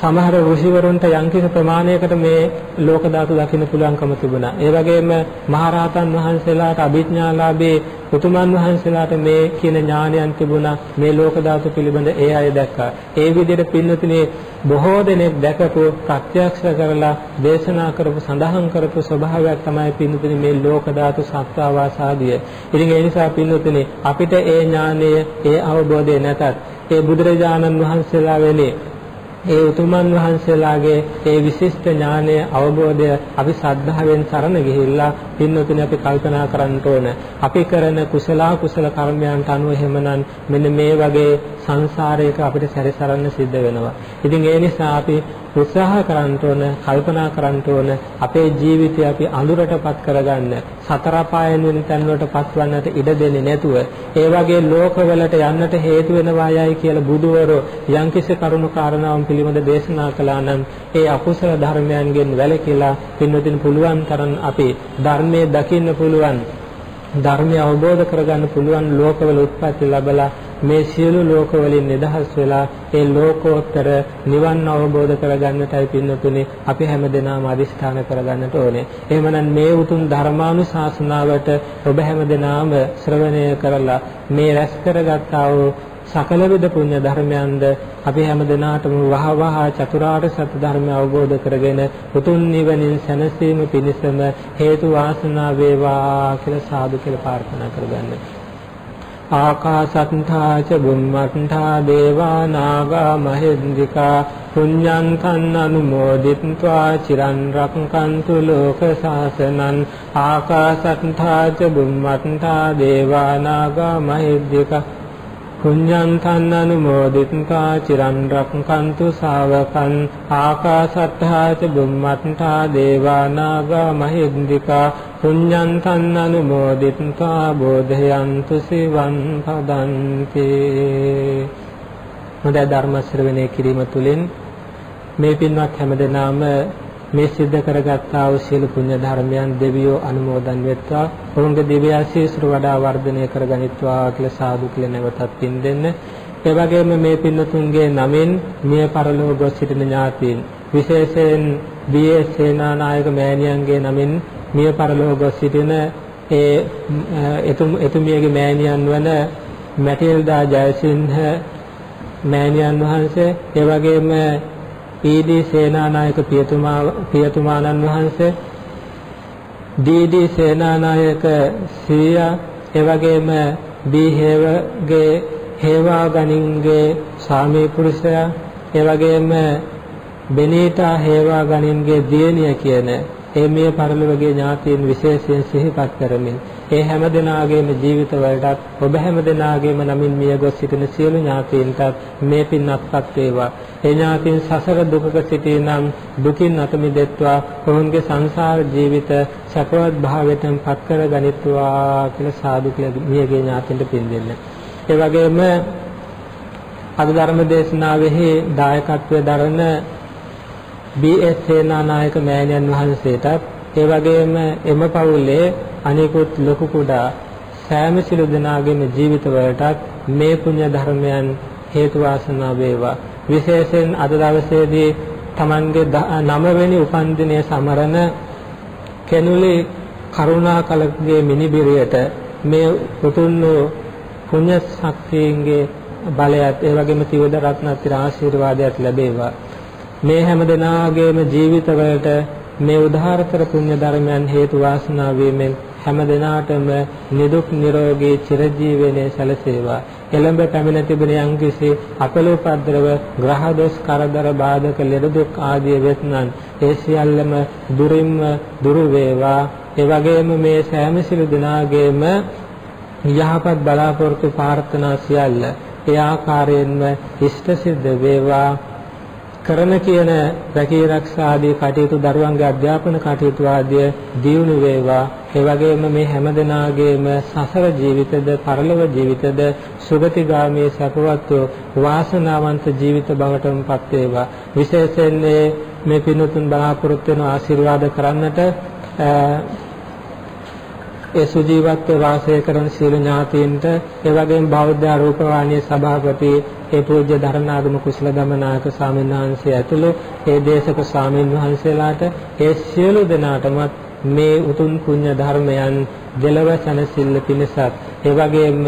සමහර ඍෂිවරුන්ට යම්කිසි ප්‍රමාණයකට මේ ලෝක ධාතු දකින්න පුළුවන්කම තිබුණා. ඒ වගේම මහරහතන් වහන්සේලාට අභිඥාලාභේ උතුමන් වහන්සේලාට මේ කියන ඥානයන් තිබුණා. මේ ලෝක ධාතු පිළිබඳ ඒ අය දැක්කා. ඒ විදිහට පින්නතුනේ බොහෝ දෙනෙක් දැකපු ප්‍රත්‍යක්ෂ කරලා දේශනා කරපු සඳහන් කරපු ස්වභාවයක් තමයි පින්නතුනේ මේ ලෝක ධාතු සත්‍යාවාසාදිය. ඉතින් ඒ නිසා පින්නතුනේ අපිට ඒ ඥානය ඒ අවබෝධය නැතත් ඒ බුදුරජාණන් වහන්සේලා වෙලේ ඒ උතුමන් වහන්සේලාගේ ඒ විශිෂ්ට ඥානය අවබෝධය අපි ශ්‍රද්ධාවෙන් සරණ ගිහිල්ලා පින්නතුනේ අපි කල්පනා කරන්න ඕන. අපි කරන කුසල කුසල කර්මයන්ට අනුව එහෙමනම් මෙන්න මේ වගේ සංසාරයක අපිට සැරිසරන්න සිද්ධ වෙනවා. ඉතින් ඒ නිසා අපි උත්සාහ කරන්න ඕන, කල්පනා කරන්න ඕන අපේ ජීවිතය අපි අඳුරටපත් කරගන්න, සතර පායන් වෙන තැන් වලටපත් වන්නට ඉඩ දෙන්නේ නැතුව, ඒ වගේ ලෝකවලට යන්නට හේතු වෙනවායයි කියලා බුදුවරෝ යම්කිසි කරුණු කාරණාවන් පිළිබඳ දේශනා කළා නම් ඒ අකුසල ධර්මයන්ගෙන් වැළකීලා පින්වදින පුළුවන් තරම් අපි ධර්මයේ දකින්න පුළුවන් ධර්මය අවබෝධ කරගන්න පුළුවන් ලෝකවල උත්පත්ති ලැබලා මේ සියලු ලෝකවලින් නිදහස් වෙලා ඒ ලෝකෝත්තර නිවන් අවබෝධ කරගන්නටයි පින්නතුනේ අපි හැමදෙනාම අදිෂ්ඨාන කරගන්නට ඕනේ. එහෙමනම් මේ උතුම් ධර්මානුශාසනාවට ඔබ හැමදෙනාම ශ්‍රවණය කරලා මේ රැස් කරගත්තා වූ සකල විද පුණ්‍ය ධර්මයන්ද අපි හැම දිනාටම වහ වහ චතුරාර්ය සත්‍ය ධර්මය අවබෝධ කරගෙන උතුම් නිවනින් සැනසීම පිණිසම හේතු වාසනා වේවා කියලා සාදු කියලා ප්‍රාර්ථනා කරගන්න. ආකාසත්තා ච බුම්මත්තා දේවා නාග මහින්దికා පුඤ්ඤන්තං අනුමෝදිත්වා චිරන් රක්කන්තු ලෝක සාසනං ආකාසත්තා ච බුම්මත්තා දේවා නාග මහින්దికා පුඤ්ඤන්තං අනුමෝදිතා චිරන් රක්ඛන්තු ශාවකං ආකාශත්තා ච බුම්මත්තා දේවානාගා මහින්దికා පුඤ්ඤන්තං අනුමෝදිතා බෝධයන්තු සිවං පදන්ති. මොදා ධර්ම ශ්‍රවණය කිරීම තුළින් මේ පින්වත් හැමදෙනාම මේ සිද්ධ කරගත්තා වූ සියලු පුණ්‍ය ධර්මයන් දෙවියෝ අනුමෝදන් වෙත්වා. ඔවුන්ගේ දිව්‍ය ආශීර්වාද වඩා වර්ධනය කරගනිත්වා කියලා සාදු කියලා නැවතත් පින් දෙන්න. ඒ වගේම මේ පින්නතුන්ගේ නමින් මිය පරලොව ගොස් සිටින ඥාතීන් විශේෂයෙන් බී.එස්. සේනානායක මෑණියන්ගේ නමින් මිය පරලොව ගොස් සිටින ඒ එතුමියගේ මෑණියන් වන මැටිල්ඩා ජයසිංහ මෑණියන් වහන්සේ ඒ වගේම පී.ඩී. සේනානායක පියතුමා පියතුමාණන් වහන්සේ ඩී.ඩී. සේනානායක සීයා ඒ වගේම බී හේවගේ හේවා ගණින්ගේ ස්වාමී පුරුෂයා ඒ වගේම බෙනීටා හේවා ගණින්ගේ දියණිය කියන ඒ මේ පරිලෝකීය ඥාතීන් විශේෂයෙන් සිහිපත් කරමින් ඒ හැම දිනාගේම ජීවිත වලටත් ඔබ හැම දිනාගේම නමින් මිය ගොස් සිටින සියලු ඥාතීන්ටත් මේ පින් අත්පත් වේවා. ඒ ඥාතීන් සසර දුකක සිටිනම් දුකින් අත මිදෙත්වා ඔවුන්ගේ සංසාර ජීවිත සකවත් භාවයෙන් පත් කර ගනිත්වා කියලා සාදු කියලා මියගේ ඥාතීන්ට පින් දෙන්න. ඒ වගේම අද ධර්ම දේශනාවෙහි දායකත්වයේ දරන බී.එස්. සේනානායක මෑණියන් වහන්සේටත් ඒ වගේම එම පවුලේ අනිකුත් ලොකු කුඩා සෑම සිළු දෙනාගේම ජීවිතවලටත් මේ පුණ්‍ය ධර්මයන් හේතු වාසනා වේවා. විශේෂයෙන් අද දවසේදී Tamange 9 වෙනි උපන්දිනය සමරන කෙනුලි කරුණාකලගේ මිනිබිරියට මේ උතුම් පුණ්‍ය ශක්තියන්ගේ බලයත් ඒ වගේම තිවද රත්නත්‍ර ආශිර්වාදයක් ලැබේවා. මේ හැම දිනාගේම ජීවිතවලට මේ උදාහරතර පුණ්‍ය ධර්මයන් හේතු වාසනා වීමෙන් හැම දිනාටම නිදුක් නිරෝගී චිරජීවනයේ සැලසේවා. එළඹ පැමිණ තිබෙන යම්කිසි අපලෝපද්‍රව ග්‍රහ දොස් කරදර බාධක ලෙඩ දුක් ආදී වෙත්නම් ඒ සියල්ලම දුරින්ම දුරු වේවා. ඒ වගේම මේ සෑම සිළු දිනාගේම යහපත් බලාපොරොත්තු ප්‍රාර්ථනා සියල්ල ඒ ආකාරයෙන්ම ඉෂ්ට සිද්ධ වේවා කරන කියන රැකී ආරක්ෂා ආදී කටයුතු දරුවන්ගේ අධ්‍යාපන කටයුතු ආදී දියුණු වේවා. ඒ වගේම මේ හැමදෙනාගේම සසර ජීවිතද පරලොව ජීවිතද සුගතිගාමී සපවත් වාසනාවන්ත ජීවිත බවටම පත් වේවා. විශේෂයෙන් මේ පින්තුන් බලාපොරොත්තු වෙන ආශිර්වාද කරන්නට ඒ සුජීවත්ව වාසය කරන සීල ඥාතීන්ට ඒ වගේම බෞද්ධ ආරෝපවාණී සභාපති ඒ පූජ්‍ය ධර්ණාගම කුසල දමනායක ස්වාමීන් වහන්සේ ඇතුළු ඒ දේශක ස්වාමීන් වහන්සේලාට ඒ සියලු දෙනාටමත් මේ උතුම් පුණ්‍ය ධර්මයන් දෙලව සනසිල්ල පිණිසත්. ඒ වගේම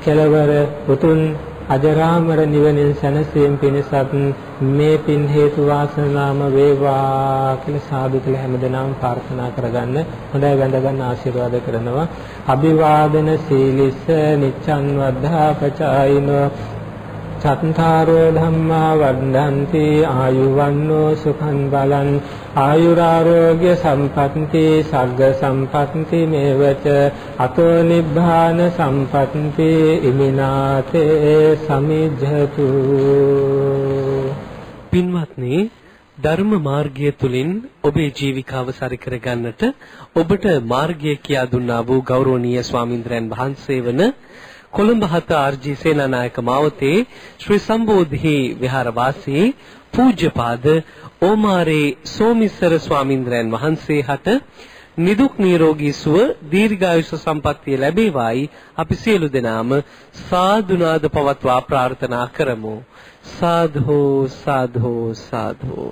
කෙලවර උතුම් අජරාමර නිවනින් සැනසීම පිණිසත් මේ පින් හේතු වාසනාම වේවා කියලා සාදු කියලා හැමදෙනාම ප්‍රාර්ථනා කරගන්න හොඳයි වැඳ ගන්න ආශිර්වාද කරනවා. අභිවාදන සීලිස නිච්ඡන් වද්ධා පචායිනෝ. චත්තාරෝ ධම්මා වඩ්ඩಂತಿ ආයුවන්නෝ සුඛං බලං ආයුරාරෝග්‍ය සම්පත්ති සග්ග සම්පත්ති මේවච අතෝ නිබ්බාන සම්පත්ති ඉමිනාතේ සමිජ්ජතු පින්වත්නි ධර්ම මාර්ගය තුලින් ඔබේ ජීවිකාව සරි කර ගන්නට ඔබට මාර්ගය කියා දුන්නා වූ ගෞරවනීය ස්වාමින්ද්‍රයන් වහන්සේ වන කොළඹ හත ආර්.ජී. සේනානායක මාවතේ ශ්‍රී සම්බෝධි විහාරවාසී පූජ්‍යපාද ඕමාරේ සෝමිස්සර ස්වාමින්ද්‍රයන් වහන්සේ හට නිදුක් නිරෝගී සුව දීර්ඝායුෂ සම්පන්නිය ලැබේවායි අපි සියලු දෙනාම සාදුනාද පවත්වා ප්‍රාර්ථනා කරමු සාධෝ සාධෝ සාධෝ